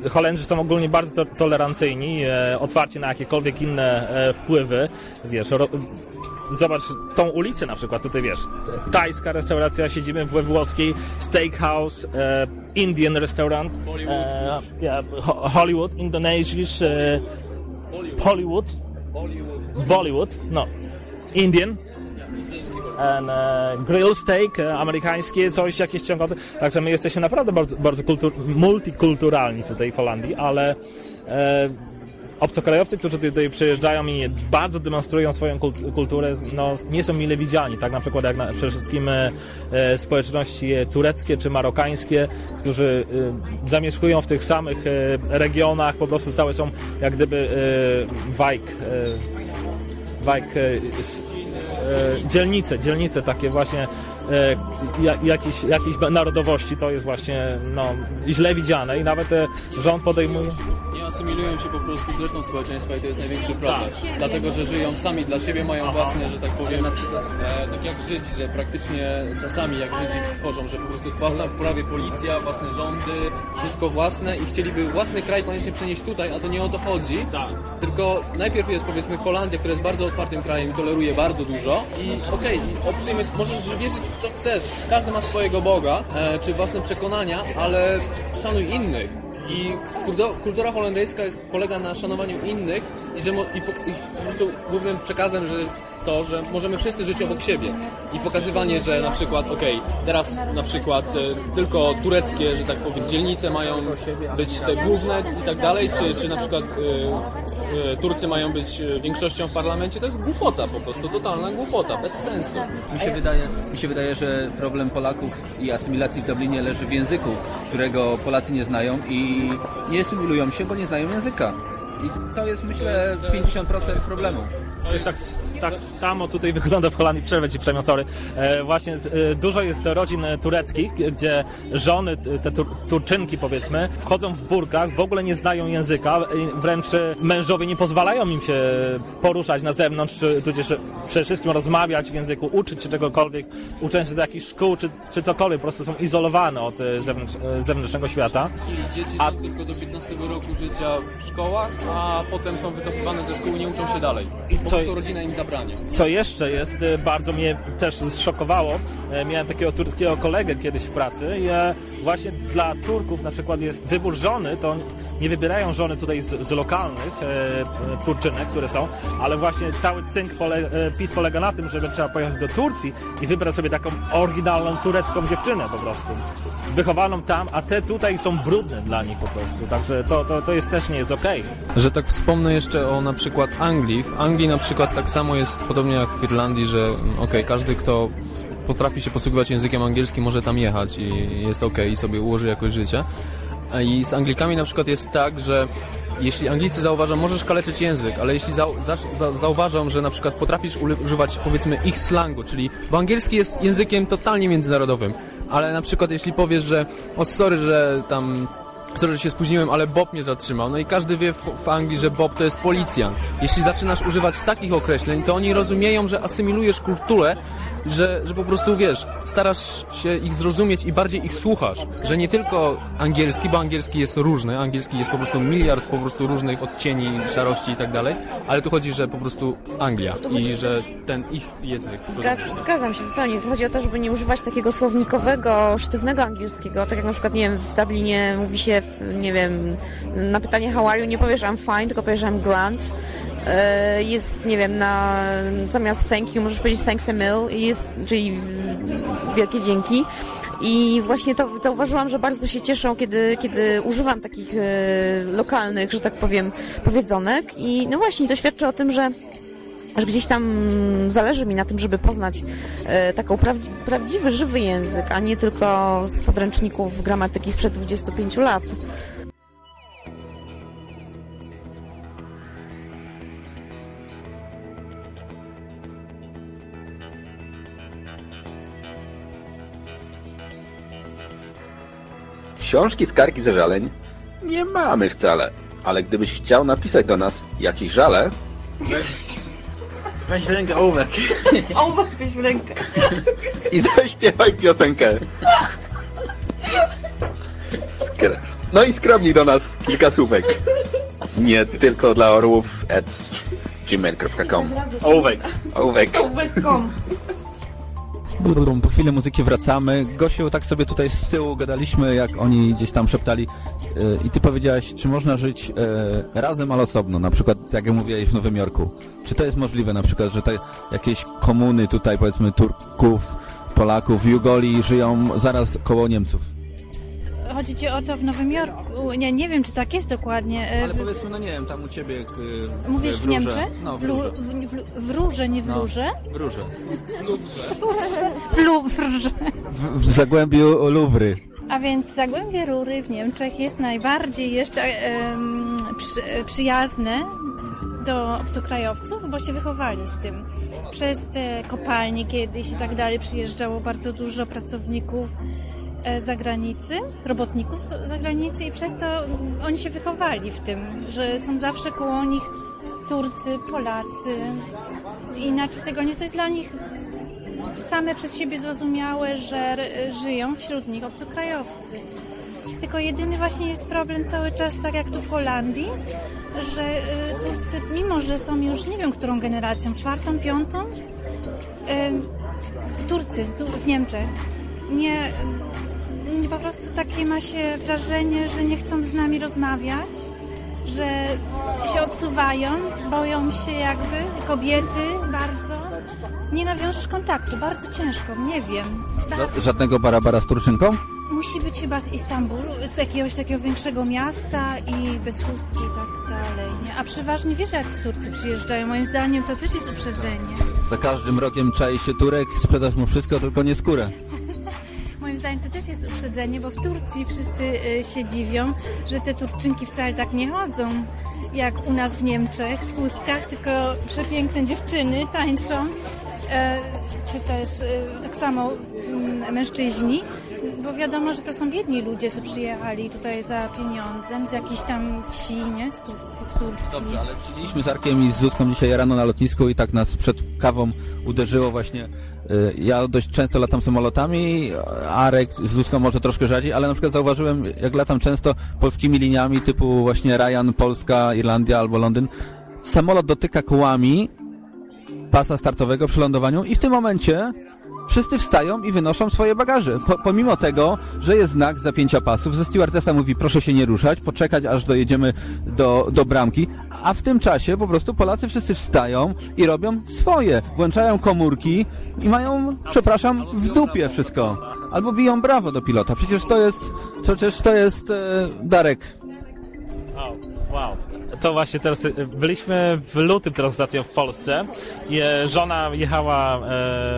E, Holendrzy są ogólnie bardzo to, tolerancyjni, e, otwarci na jakiekolwiek inne e, wpływy. Wiesz, zobacz tą ulicę na przykład, tutaj wiesz, tajska restauracja, siedzimy we włoskiej, steakhouse, e, Indian restaurant, e, yeah, Ho- Hollywood, Indonesia's, e, Hollywood, Bollywood, no, Indian, and, e, grill steak, e, amerykańskie, coś jakieś ciągote. Także my jesteśmy naprawdę bardzo, bardzo kultur, multikulturalni tutaj w Holandii, ale e, obcokrajowcy, którzy tutaj przyjeżdżają i bardzo demonstrują swoją kult- kulturę, no, nie są mile widziani, tak na przykład jak na, przede wszystkim e, e, społeczności tureckie czy marokańskie, którzy e, zamieszkują w tych samych regionach, po prostu całe są jak gdyby wajk, wajk dzielnice, dzielnice takie właśnie jakiejś, jakiejś narodowości, to jest właśnie no, źle widziane i nawet e, rząd podejmuje... Nie asymilują się po prostu z resztą społeczeństwa i to jest największy problem. Tak. Dlatego, że żyją sami dla siebie, mają własne, że tak powiem, e, tak jak Żydzi, że praktycznie czasami jak Żydzi tworzą, że po prostu własna prawie policja, własne rządy, wszystko własne i chcieliby własny kraj koniecznie przenieść tutaj, a to nie o to chodzi. Tylko najpierw jest powiedzmy Holandia, która jest bardzo otwartym krajem i toleruje bardzo dużo i okej, okay, możesz wierzyć w co chcesz, każdy ma swojego Boga, e, czy własne przekonania, ale szanuj innych. I kultura, holenderska jest, polega na szanowaniu innych i, że mo, i, po, i po prostu głównym przekazem, że jest to, że możemy wszyscy żyć obok siebie. I pokazywanie, że na przykład, okej, teraz na przykład e, tylko tureckie, że tak powiem, dzielnice mają być te główne i tak dalej, czy, czy na przykład e, e, Turcy mają być większością w parlamencie, to jest głupota po prostu, totalna głupota, bez sensu. Mi się wydaje, mi się wydaje że problem Polaków i asymilacji w Dublinie leży w języku, którego Polacy nie znają i nie asymilują się, bo nie znają języka. I to jest, myślę, 50% problemu. To jest tak, tak samo tutaj wygląda w Holandii, przerwę Ci Przemian, sorry. E, właśnie e, dużo jest rodzin tureckich, gdzie żony, te tur, Turczynki powiedzmy, wchodzą w burkach, w ogóle nie znają języka, wręcz mężowie nie pozwalają im się poruszać na zewnątrz, czy tudzież przede wszystkim rozmawiać w języku, uczyć się czegokolwiek, uczyć się do jakichś szkół, czy, czy cokolwiek, po prostu są izolowane od zewnętrz, zewnętrznego świata. Dzieci są tylko do 15 roku życia w szkołach, a potem są wycofywane ze szkół i nie uczą się dalej. I po prostu rodzina im zabrania. Co jeszcze jest, bardzo mnie też zszokowało, miałem takiego turskiego kolegę kiedyś w pracy i właśnie dla Turków na przykład jest wybór żony, to nie wybierają żony tutaj z, z lokalnych e, Turczynek, które są, ale właśnie cały cynk pole, e, PiS polega na tym, żeby trzeba pojechać do Turcji i wybrać sobie taką oryginalną turecką dziewczynę po prostu. Wychowaną tam, a te tutaj są brudne dla nich po prostu, także to, to, to jest też nie jest okej. Okay. Że tak wspomnę jeszcze o na przykład Anglii. W Anglii na przykład tak samo jest podobnie jak w Irlandii, że okej, okay, każdy kto potrafi się posługiwać językiem angielskim może tam jechać i jest okej okay, i sobie ułoży jakoś życie. I z Anglikami na przykład jest tak, że jeśli Anglicy zauważą, możesz kaleczyć język, ale jeśli za, za, zauważą, że na przykład potrafisz używać powiedzmy ich slangu, czyli, bo angielski jest językiem totalnie międzynarodowym, ale na przykład jeśli powiesz, że o sorry, że tam sorry, że się spóźniłem, ale Bob mnie zatrzymał. No i każdy wie w, w, Anglii, że Bob to jest policjant. Jeśli zaczynasz używać takich określeń, to oni rozumieją, że asymilujesz kulturę, że, że po prostu, wiesz, starasz się ich zrozumieć i bardziej ich słuchasz. Że nie tylko angielski, bo angielski jest różny, angielski jest po prostu miliard po prostu różnych odcieni, szarości i tak dalej, ale tu chodzi, że po prostu Anglia i że ten ich język. Zga- zgadzam się zupełnie. Tu chodzi o to, żeby nie używać takiego słownikowego, sztywnego angielskiego, tak jak na przykład, nie wiem, w Dublinie mówi się, nie wiem, na pytanie how are you nie powiesz I'm fine, tylko powiesz I'm grand. Jest, nie wiem, na zamiast thank you możesz powiedzieć thanks a mill, jest, czyli wielkie dzięki. I właśnie to zauważyłam, że bardzo się cieszą, kiedy, kiedy używam takich e, lokalnych, że tak powiem, powiedzonek. I no właśnie, to świadczy o tym, że że gdzieś tam zależy mi na tym, żeby poznać e, taką prawdzi prawdziwy, żywy język, a nie tylko z podręczników gramatyki sprzed 25 lat. Książki, skargi, zażaleń nie mamy wcale. Ale gdybyś chciał napisać do nas jakieś żale... Weź, weź w rękę ołówek. Ołówek weź w rękę. I zaśpiewaj piosenkę. Skr no i skromnij do nas kilka słówek. Nie tylko dla orłów at gmail.com Ołówek. Ołówek. Ołówek.com Po chwili muzyki wracamy. Gosiu, tak sobie tutaj z tyłu gadaliśmy, jak oni gdzieś tam szeptali yy, i ty powiedziałaś, czy można żyć yy, razem, ale osobno, na przykład jak ja mówiłeś w Nowym Jorku. Czy to jest możliwe na przykład, że te jakieś komuny tutaj, powiedzmy Turków, Polaków Jugoli żyją zaraz koło Niemców? Chodzi ci o to w Nowym Jorku? Nie, nie wiem, czy tak jest dokładnie. Ale powiedzmy, no nie wiem, tam u ciebie... Yy, Mówisz w, w Niemczech? No, w, w, Róże. w, w, w Róże, nie w No, Róże? w Róże. W Luwrze. W, w Zagłębiu Luwry. A więc Zagłębie Rury w Niemczech jest najbardziej jeszcze em, przy, przyjazne do obcokrajowców, bo się wychowali z tym. Przez te kopalnie kiedyś i tak dalej przyjeżdżało bardzo dużo pracowników e, zagranicy, robotników zagranicy i przez to oni się wychowali w tym, że są zawsze koło nich Turcy, Polacy. Inaczej tego nie to jest dla nich same przez siebie zrozumiałe, że żyją wśród nich obcokrajowcy. Tylko jedyny właśnie jest problem cały czas, tak jak tu w Holandii, że y, Turcy, mimo że są już nie wiem którą generacją, czwartą, piątą, y, Turcy tu w Niemczech, nie, po prostu takie ma się wrażenie, że nie chcą z nami rozmawiać, że się odsuwają, boją się jakby, kobiety bardzo. Nie nawiążesz kontaktu, bardzo ciężko, nie wiem. Ża- żadnego barabara z Turczynką? Musi być chyba z Istanbulu, z jakiegoś takiego większego miasta i bez chustki i tak dalej. Nie? A przeważnie wiesz, jak z Turcy przyjeżdżają. Moim zdaniem to też jest uprzedzenie. Za każdym rokiem czai się Turek, sprzedasz mu wszystko, tylko nie skórę. To też jest uprzedzenie, bo w Turcji wszyscy y, się dziwią, że te Turczynki wcale tak nie chodzą jak u nas w Niemczech w chustkach, tylko przepiękne dziewczyny tańczą, e, czy też e, tak samo mm, mężczyźni, bo wiadomo, że to są biedni ludzie, co przyjechali tutaj za pieniądzem z jakiejś tam wsi, nie? Z Turcji, w Turcji. Dobrze, ale Byliśmy z Arkiem i z Zuzką dzisiaj rano na lotnisku i tak nas przed kawą uderzyło właśnie. y, Ja dość często latam samolotami, Arek z Zuzką może troszkę rzadziej, ale na przykład zauważyłem, jak latam często polskimi liniami typu właśnie Ryan, Polska, Irlandia albo Londyn, samolot dotyka kołami pasa startowego przy lądowaniu i w tym momencie wszyscy wstają i wynoszą swoje bagaże. Po, pomimo tego, że jest znak zapięcia pasów, ze stewardessa mówi proszę się nie ruszać, poczekać aż dojedziemy do, do bramki, a w tym czasie po prostu Polacy wszyscy wstają i robią swoje. Włączają komórki i mają, przepraszam, w dupie wszystko. Albo biją brawo do pilota. Przecież to jest, przecież to jest e, Darek. Wow. To właśnie teraz y, byliśmy w lutym teraz ostatnio w Polsce i żona jechała,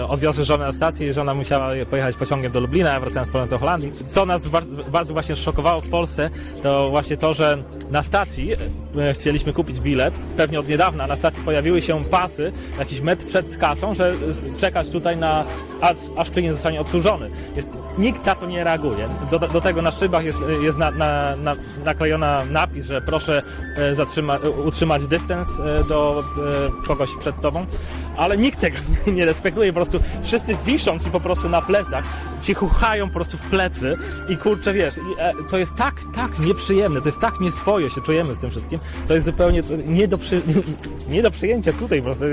e, odwiozły żonę na stację i żona musiała je- pojechać pociągiem do Lublina, ja wracałem z powrotem do Holandii. Co nas bardzo, bardzo właśnie szokowało w Polsce, to właśnie to, że na stacji e, chcieliśmy kupić bilet. Pewnie od niedawna na stacji pojawiły się pasy, jakiś metr przed kasą, że czekać tutaj na, aż, aż klient zostanie obsłużony. Jest, nikt na to nie reaguje. Do, do tego na szybach jest, jest na, na, na, naklejona napis, że proszę e, zatrzyma, utrzymać dystans e, do e, kogoś przed tobą, ale nikt tego nie respektuje, po prostu wszyscy wiszą ci po prostu na plecach, ci chuchają po prostu w plecy. I kurczę, wiesz, to jest tak, tak nieprzyjemne, to jest tak nieswoje się czujemy z tym wszystkim, to jest zupełnie nie do, przy, nie do przyjęcia tutaj. Po prostu,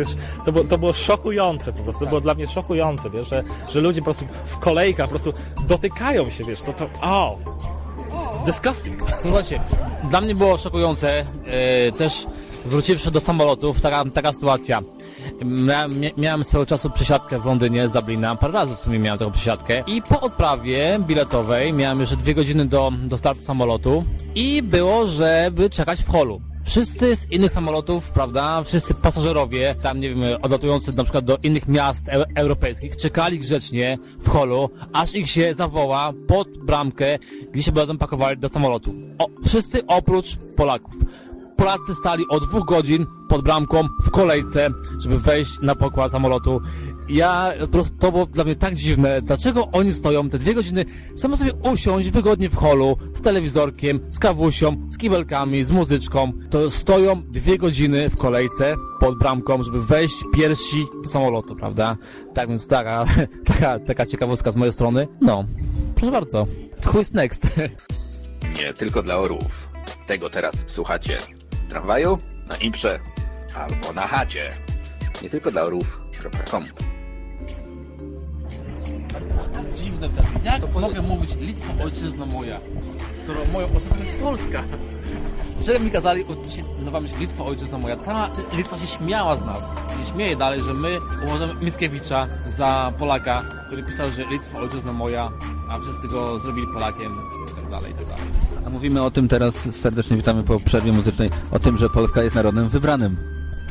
to, było, to było szokujące po prostu, to było dla mnie szokujące, wiesz, że, że ludzie po prostu w kolejkach po prostu dotykają się, wiesz, to to, o, disgusting. Słuchajcie, dla mnie było szokujące e, też wróciwszy do samolotów, taka, taka sytuacja. Miałem, mia- miałem swego czasu przesiadkę w Londynie z Dublina, parę razy w sumie miałem taką przesiadkę i po odprawie biletowej miałem jeszcze dwie godziny do, do startu samolotu i było, żeby czekać w holu. Wszyscy z innych samolotów, prawda, wszyscy pasażerowie, tam nie wiem, odlatujący na przykład do innych miast e europejskich, czekali grzecznie w holu, aż ich się zawoła pod bramkę, gdzie się będą pakowali do samolotu. O, wszyscy oprócz Polaków. Polacy stali od dwóch godzin pod bramką w kolejce, żeby wejść na pokład samolotu. Ja, to było dla mnie tak dziwne, dlaczego oni stoją te dwie godziny, samo sobie usiąść wygodnie w holu, z telewizorkiem, z kawusią, z kibelkami, z muzyczką, to stoją dwie godziny w kolejce pod bramką, żeby wejść pierwsi do samolotu, prawda? Tak więc taka, taka, taka ciekawostka z mojej strony. No, proszę bardzo. Who is next? Nie tylko dla orłów. Tego teraz słuchacie w tramwaju, na imprze albo na chacie. Nie tylko dla orłów.com tak dziwne wtedy. Jak mogę mówić Litwa ojczyzna moja, skoro moją ojczyzną jest Polska? Że mi kazali myśl Litwa ojczyzna moja. Cała Litwa się śmiała z nas. Się śmieje dalej, że my uważamy Mickiewicza za Polaka, który pisał, że Litwa ojczyzna moja, a wszyscy go zrobili Polakiem i tak dalej, i tak dalej. A mówimy o tym teraz, serdecznie witamy po przerwie muzycznej, o tym, że Polska jest narodem wybranym.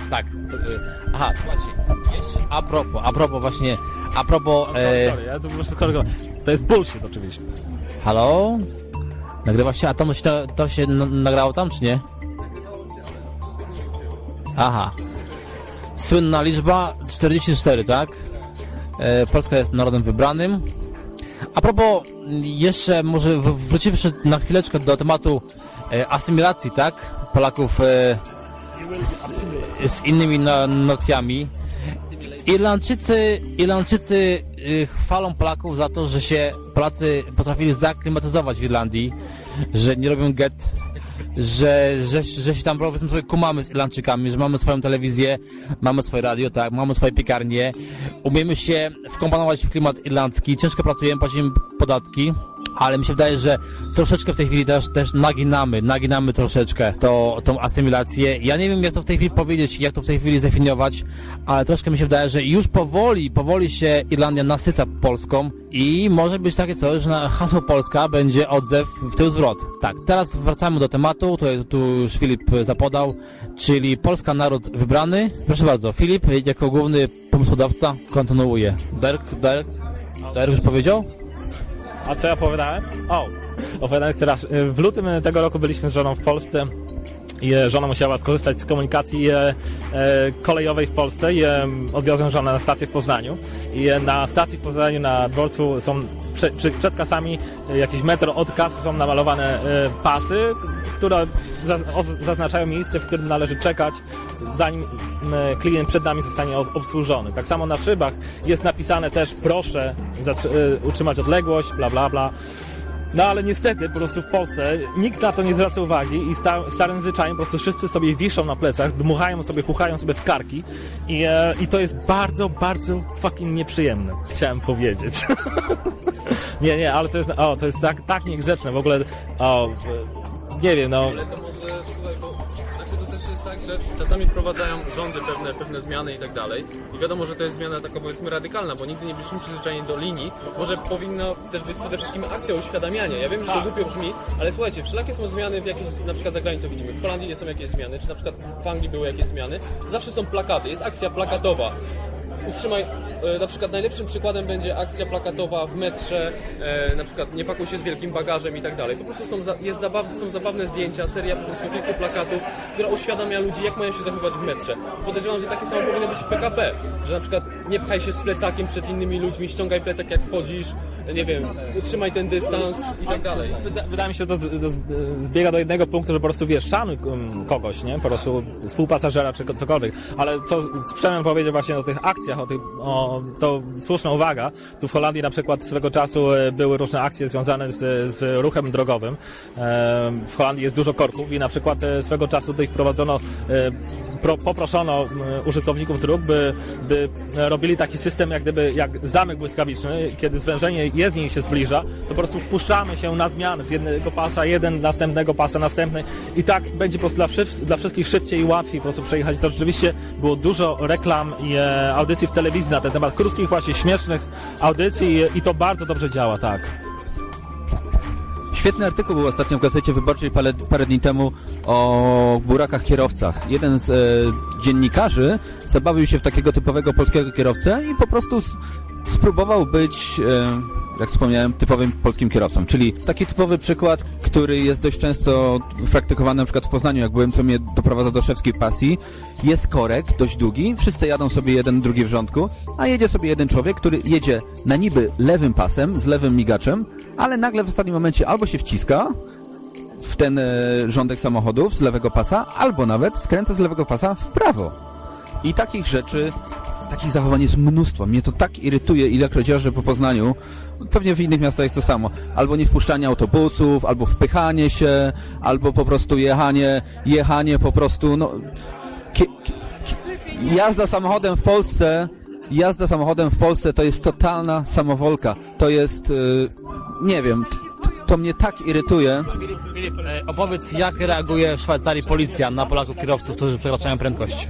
Tak. To, y, aha, słuchajcie, a propos, a propos właśnie, a propos... No, sorry, sorry, ja to po prostu skorygować. To jest bullshit oczywiście. Halo? Nagrywa się, a to, to, to się nagrało tam, czy nie? Aha. Słynna liczba 44, tak? E, Polska jest narodem wybranym. A propos, jeszcze może wróciwszy na chwileczkę do tematu e, asymilacji, tak? Polaków e, z, z innymi na, nacjami. Irlandczycy, Irlandczycy y, chwalą Polaków za to, że się Polacy potrafili zaklimatyzować w Irlandii, że nie robią get, że, że, że się tam powiedzmy sobie kumamy z Irlandczykami, że mamy swoją telewizję, mamy swoje radio, tak, mamy swoje piekarnie, umiemy się wkomponować w klimat irlandzki, ciężko pracujemy, płacimy podatki, ale mi się wydaje, że troszeczkę w tej chwili też, też naginamy, naginamy troszeczkę to, tą asymilację. Ja nie wiem, jak to w tej chwili powiedzieć, jak to w tej chwili zdefiniować, ale troszkę mi się wydaje, że już powoli, powoli się Irlandia nasyca Polską i może być takie coś, że hasło Polska będzie odzew w tył zwrot. Tak, teraz wracamy do tematu, tu, tu już Filip zapodał, czyli Polska naród wybrany. Proszę bardzo, Filip jako główny pomysłodawca kontynuuje. Derek, Derek, Derek już powiedział? A co ja opowiadałem? O, opowiadałem jeszcze raz. W lutym tego roku byliśmy z żoną w Polsce żona musiała skorzystać z komunikacji e, e, kolejowej w Polsce i e, odwiozłem żonę na stację w Poznaniu. I e, na stacji w Poznaniu na dworcu są prze, przy, przed kasami e, jakieś metro od kasy są namalowane e, pasy, które zaznaczają miejsce, w którym należy czekać, zanim klient przed nami zostanie os- obsłużony. Tak samo na szybach jest napisane też proszę e, utrzymać odległość, bla bla bla. No ale niestety po prostu w Polsce nikt na to nie zwraca uwagi i sta, starym zwyczajem po prostu wszyscy sobie wiszą na plecach, dmuchają sobie, chuchają sobie w karki i, e, i to jest bardzo, bardzo fucking nieprzyjemne, chciałem powiedzieć. nie, nie, ale to jest, o, to jest tak, tak niegrzeczne w ogóle, o, nie wiem, no, Ale to może, słuchaj, bo jest tak, że czasami wprowadzają rządy pewne, pewne zmiany i tak dalej. I wiadomo, że to jest zmiana taka powiedzmy radykalna, bo nigdy nie byliśmy przyzwyczajeni do linii. Może powinno też być przede wszystkim akcja uświadamiania. Ja wiem, że to Tak. głupio brzmi, ale słuchajcie, wszelakie są zmiany w jakieś, na przykład za granicą widzimy. W Holandii nie są jakieś zmiany, czy na przykład w Anglii były jakieś zmiany. Zawsze są plakaty, jest akcja plakatowa. Utrzymaj, e, na przykład najlepszym przykładem będzie akcja plakatowa w metrze, e, na przykład nie pakuj się z wielkim bagażem i tak dalej. Po prostu są, jest zabaw, są zabawne zdjęcia, seria po prostu kilku plakatów, która uświadamia ludzi, jak mają się zachowywać w metrze. Podejrzewam, że takie samo powinno być w PKP, że na przykład nie pchaj się z plecakiem przed innymi ludźmi, ściągaj plecak jak wchodzisz, nie wiem, utrzymaj ten dystans i tak dalej. Wyda, wydaje mi się, że to z, zbiega do jednego punktu, że po prostu wiesz, szanuj kogoś, nie? Po prostu współpasażera czy ko- cokolwiek. Ale co z Przemian powiedział właśnie o tych akcjach, o tych, o, to słuszna uwaga. Tu w Holandii na przykład swego czasu e, były różne akcje związane z, z ruchem drogowym. E, W Holandii jest dużo korków i na przykład e, swego czasu tutaj wprowadzono, pro, poproszono użytkowników dróg, by, by robili taki system, jak gdyby, jak zamek błyskawiczny, kiedy zwężenie jezdni się zbliża, to po prostu wpuszczamy się na zmianę z jednego pasa, jeden następnego pasa, następny. I tak będzie po prostu dla, dla wszystkich szybciej i łatwiej po prostu przejechać. To rzeczywiście było dużo reklam i e, audycji w telewizji na ten temat, krótkich właśnie, śmiesznych audycji i, i to bardzo dobrze działa, tak. Świetny artykuł był ostatnio w Gazecie Wyborczej parę, parę dni temu o burakach kierowcach. Jeden z e, dziennikarzy zabawił się w takiego typowego polskiego kierowcę i po prostu spróbował być, e, jak wspomniałem, typowym polskim kierowcą. Czyli taki typowy przykład, który jest dość często praktykowany na przykład w Poznaniu, jak byłem, co mnie doprowadza do szewskiej pasji. Jest korek, dość długi, wszyscy jadą sobie jeden, drugi w rządku, a jedzie sobie jeden człowiek, który jedzie na niby lewym pasem, z lewym migaczem, ale nagle w ostatnim momencie albo się wciska w ten e, rządek samochodów z lewego pasa, albo nawet skręca z lewego pasa w prawo. I takich rzeczy, takich zachowań jest mnóstwo. Mnie to tak irytuje, ilekroć jeżdżę po Poznaniu. Pewnie w innych miastach jest to samo. Albo nie wpuszczanie autobusów, albo wpychanie się, albo po prostu jechanie, jechanie po prostu, no... Kie, kie, kie, jazda samochodem w Polsce, jazda samochodem w Polsce to jest totalna samowolka. To jest, y, nie wiem, to mnie tak irytuje. Filip, e, opowiedz, jak reaguje w Szwajcarii policja na Polaków kierowców, którzy przekraczają prędkość.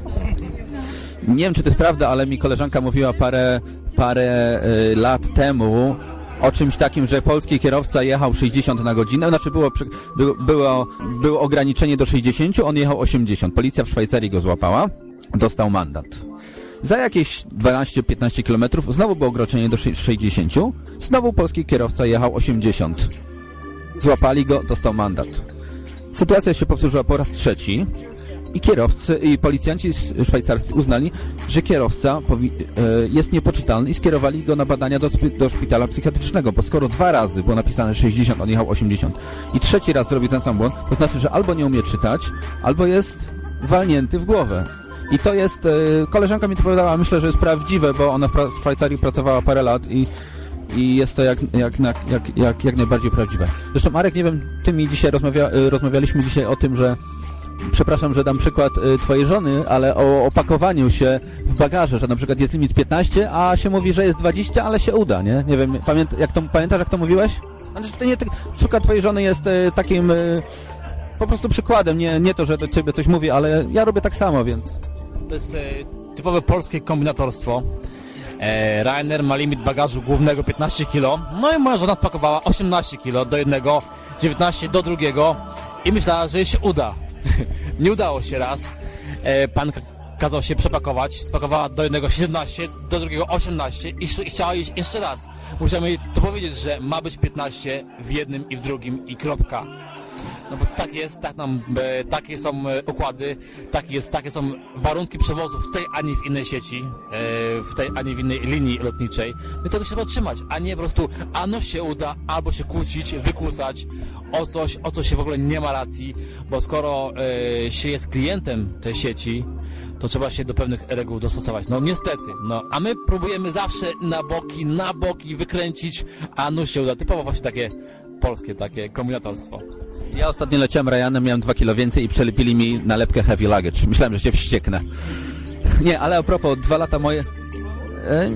Nie wiem, czy to jest prawda, ale mi koleżanka mówiła parę, parę y, lat temu o czymś takim, że polski kierowca jechał 60 na godzinę, znaczy było, było, było, było ograniczenie do 60, on jechał 80. Policja w Szwajcarii go złapała, dostał mandat. Za jakieś 12-15 km znowu było ograniczenie do szy- 60, znowu polski kierowca jechał 80. Złapali go, dostał mandat. Sytuacja się powtórzyła po raz trzeci i kierowcy, i policjanci sz- szwajcarscy uznali, że kierowca e, jest niepoczytalny i skierowali go na badania do, do szpitala psychiatrycznego, bo skoro dwa razy było napisane 60, on jechał 80 i trzeci raz zrobił ten sam błąd, to znaczy, że albo nie umie czytać, albo jest walnięty w głowę. I to jest, e, koleżanka mi to powiedziała, myślę, że jest prawdziwe, bo ona w Szwajcarii pracowała parę lat i, i jest to jak, jak, jak, jak, jak, najbardziej prawdziwe. Zresztą Marek, nie wiem, ty mi dzisiaj rozmawia, e, rozmawialiśmy dzisiaj o tym, że przepraszam, że dam przykład e, twojej żony, ale o opakowaniu się w bagaże, że na przykład jest limit 15, a się mówi, że jest 20, ale się uda, nie? Nie wiem, pamięt, jak to, pamiętasz jak to mówiłeś? Znaczy, nie, przykład twojej żony jest e, takim po prostu przykładem, nie, nie to, że do ciebie coś mówię, ale ja robię tak samo, więc... To jest typowe polskie kombinatorstwo. E, ma limit bagażu głównego 15 kg, no i moja żona spakowała 18 kg do jednego, 19 do drugiego i myślała, że jej się uda. Nie udało się raz. E, pan kazał się przepakować, spakowała do jednego 17, do drugiego 18 i, i chciała iść jeszcze raz. Musiałem jej to powiedzieć, że ma być 15 w jednym i w drugim i kropka. No bo tak jest, tak nam, e, takie są e, układy, tak jest, takie są warunki przewozu w tej ani w innej sieci, e, w tej ani w innej linii lotniczej. My tego się trzeba trzymać, a nie po prostu ano się uda, albo się kłócić, wykłócać o coś, o co się w ogóle nie ma racji, bo skoro się jest klientem tej sieci, to trzeba się do pewnych reguł dostosować. No niestety, no, a my próbujemy zawsze na boki, na boki wykręcić, a no się uda. Typowo właśnie takie polskie takie kombinatorstwo. Ja ostatnio leciałem Ryanem, miałem 2 kilo więcej i przelepili mi nalepkę heavy luggage. Myślałem, że się wścieknę. Nie, ale a propos, dwa lata moje... E,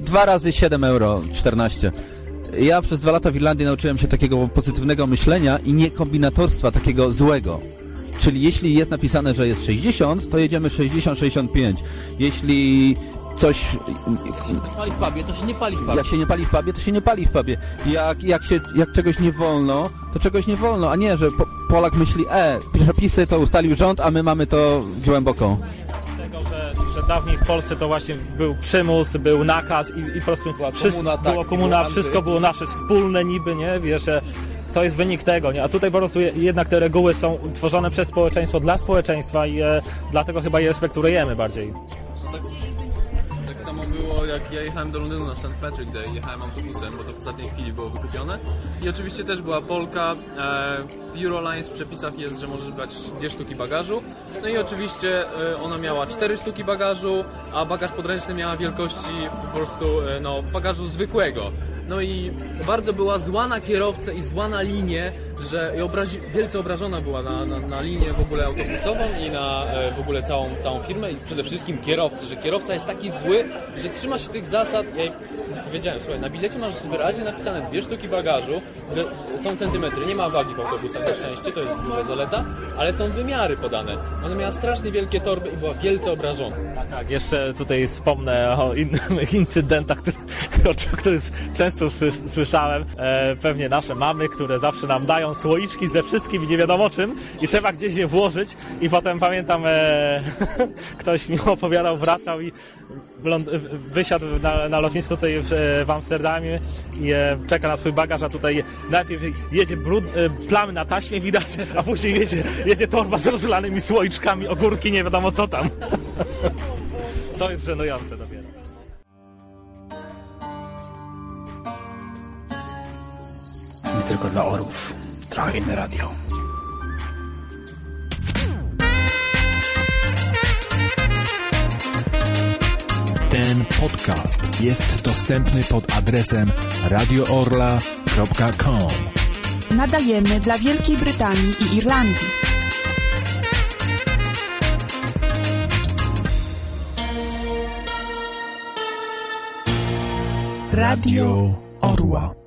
dwa razy 7 euro, 14. Ja przez dwa lata w Irlandii nauczyłem się takiego pozytywnego myślenia i nie kombinatorstwa takiego złego. Czyli jeśli jest napisane, że jest 60, to jedziemy 60-65. Jeśli coś... nie pali w pubie, to się nie pali w pubie. Jak się nie pali w pubie, to się nie pali w pubie. Jak, jak, się, jak czegoś nie wolno, to czegoś nie wolno, a nie, że po, Polak myśli, e, przepisy to ustalił rząd, a my mamy to głęboko. Tego, że, że dawniej w Polsce to właśnie był przymus, był nakaz i, i po prostu wszystko, komuna, tak, było komuna, było wszystko było nasze wspólne niby, nie? Wiesz, że to jest wynik tego, nie? A tutaj po prostu je- jednak te reguły są tworzone przez społeczeństwo, dla społeczeństwa i e, dlatego chyba je respektujemy bardziej. Samo było jak ja jechałem do Londynu na St. Patrick Day, jechałem autobusem, bo to w ostatniej chwili było wykupione. I oczywiście też była Polka. E, w Eurolines w przepisach jest, że możesz brać dwie sztuki bagażu. No i oczywiście e, ona miała cztery sztuki bagażu, a bagaż podręczny miała wielkości po prostu e, no, bagażu zwykłego. No i bardzo była zła na kierowcę i zła na linię, że obrazi, wielce obrażona była na, na, na linię w ogóle autobusową i na e, w ogóle całą, całą firmę i przede wszystkim kierowcę, że kierowca jest taki zły, że trzyma się tych zasad. Ja powiedziałem, słuchaj, na bilecie masz wyraźnie napisane dwie sztuki bagażu, są centymetry, nie ma wagi w autobusach na szczęście, to jest duża zaleta, ale są wymiary podane. Ona miała strasznie wielkie torby i była wielce obrażona. Tak, jeszcze tutaj wspomnę o innych incydentach, który, o których często słys- słyszałem. E, pewnie nasze mamy, które zawsze nam dają słoiczki ze wszystkim nie wiadomo czym i trzeba gdzieś je włożyć i potem pamiętam, e, ktoś mi opowiadał, wracał i wysiadł na, na lotnisku tutaj w, w Amsterdamie i e, czeka na swój bagaż, a tutaj najpierw jedzie brud, e, plamy na taśmie widać, a później jedzie, jedzie torba z rozlanymi słoiczkami, ogórki, nie wiadomo co tam. To jest żenujące dopiero. Nie tylko dla orów. Trochę inne radio. Ten podcast jest dostępny pod adresem radioorla.com. Nadajemy dla Wielkiej Brytanii i Irlandii. Radio Orła.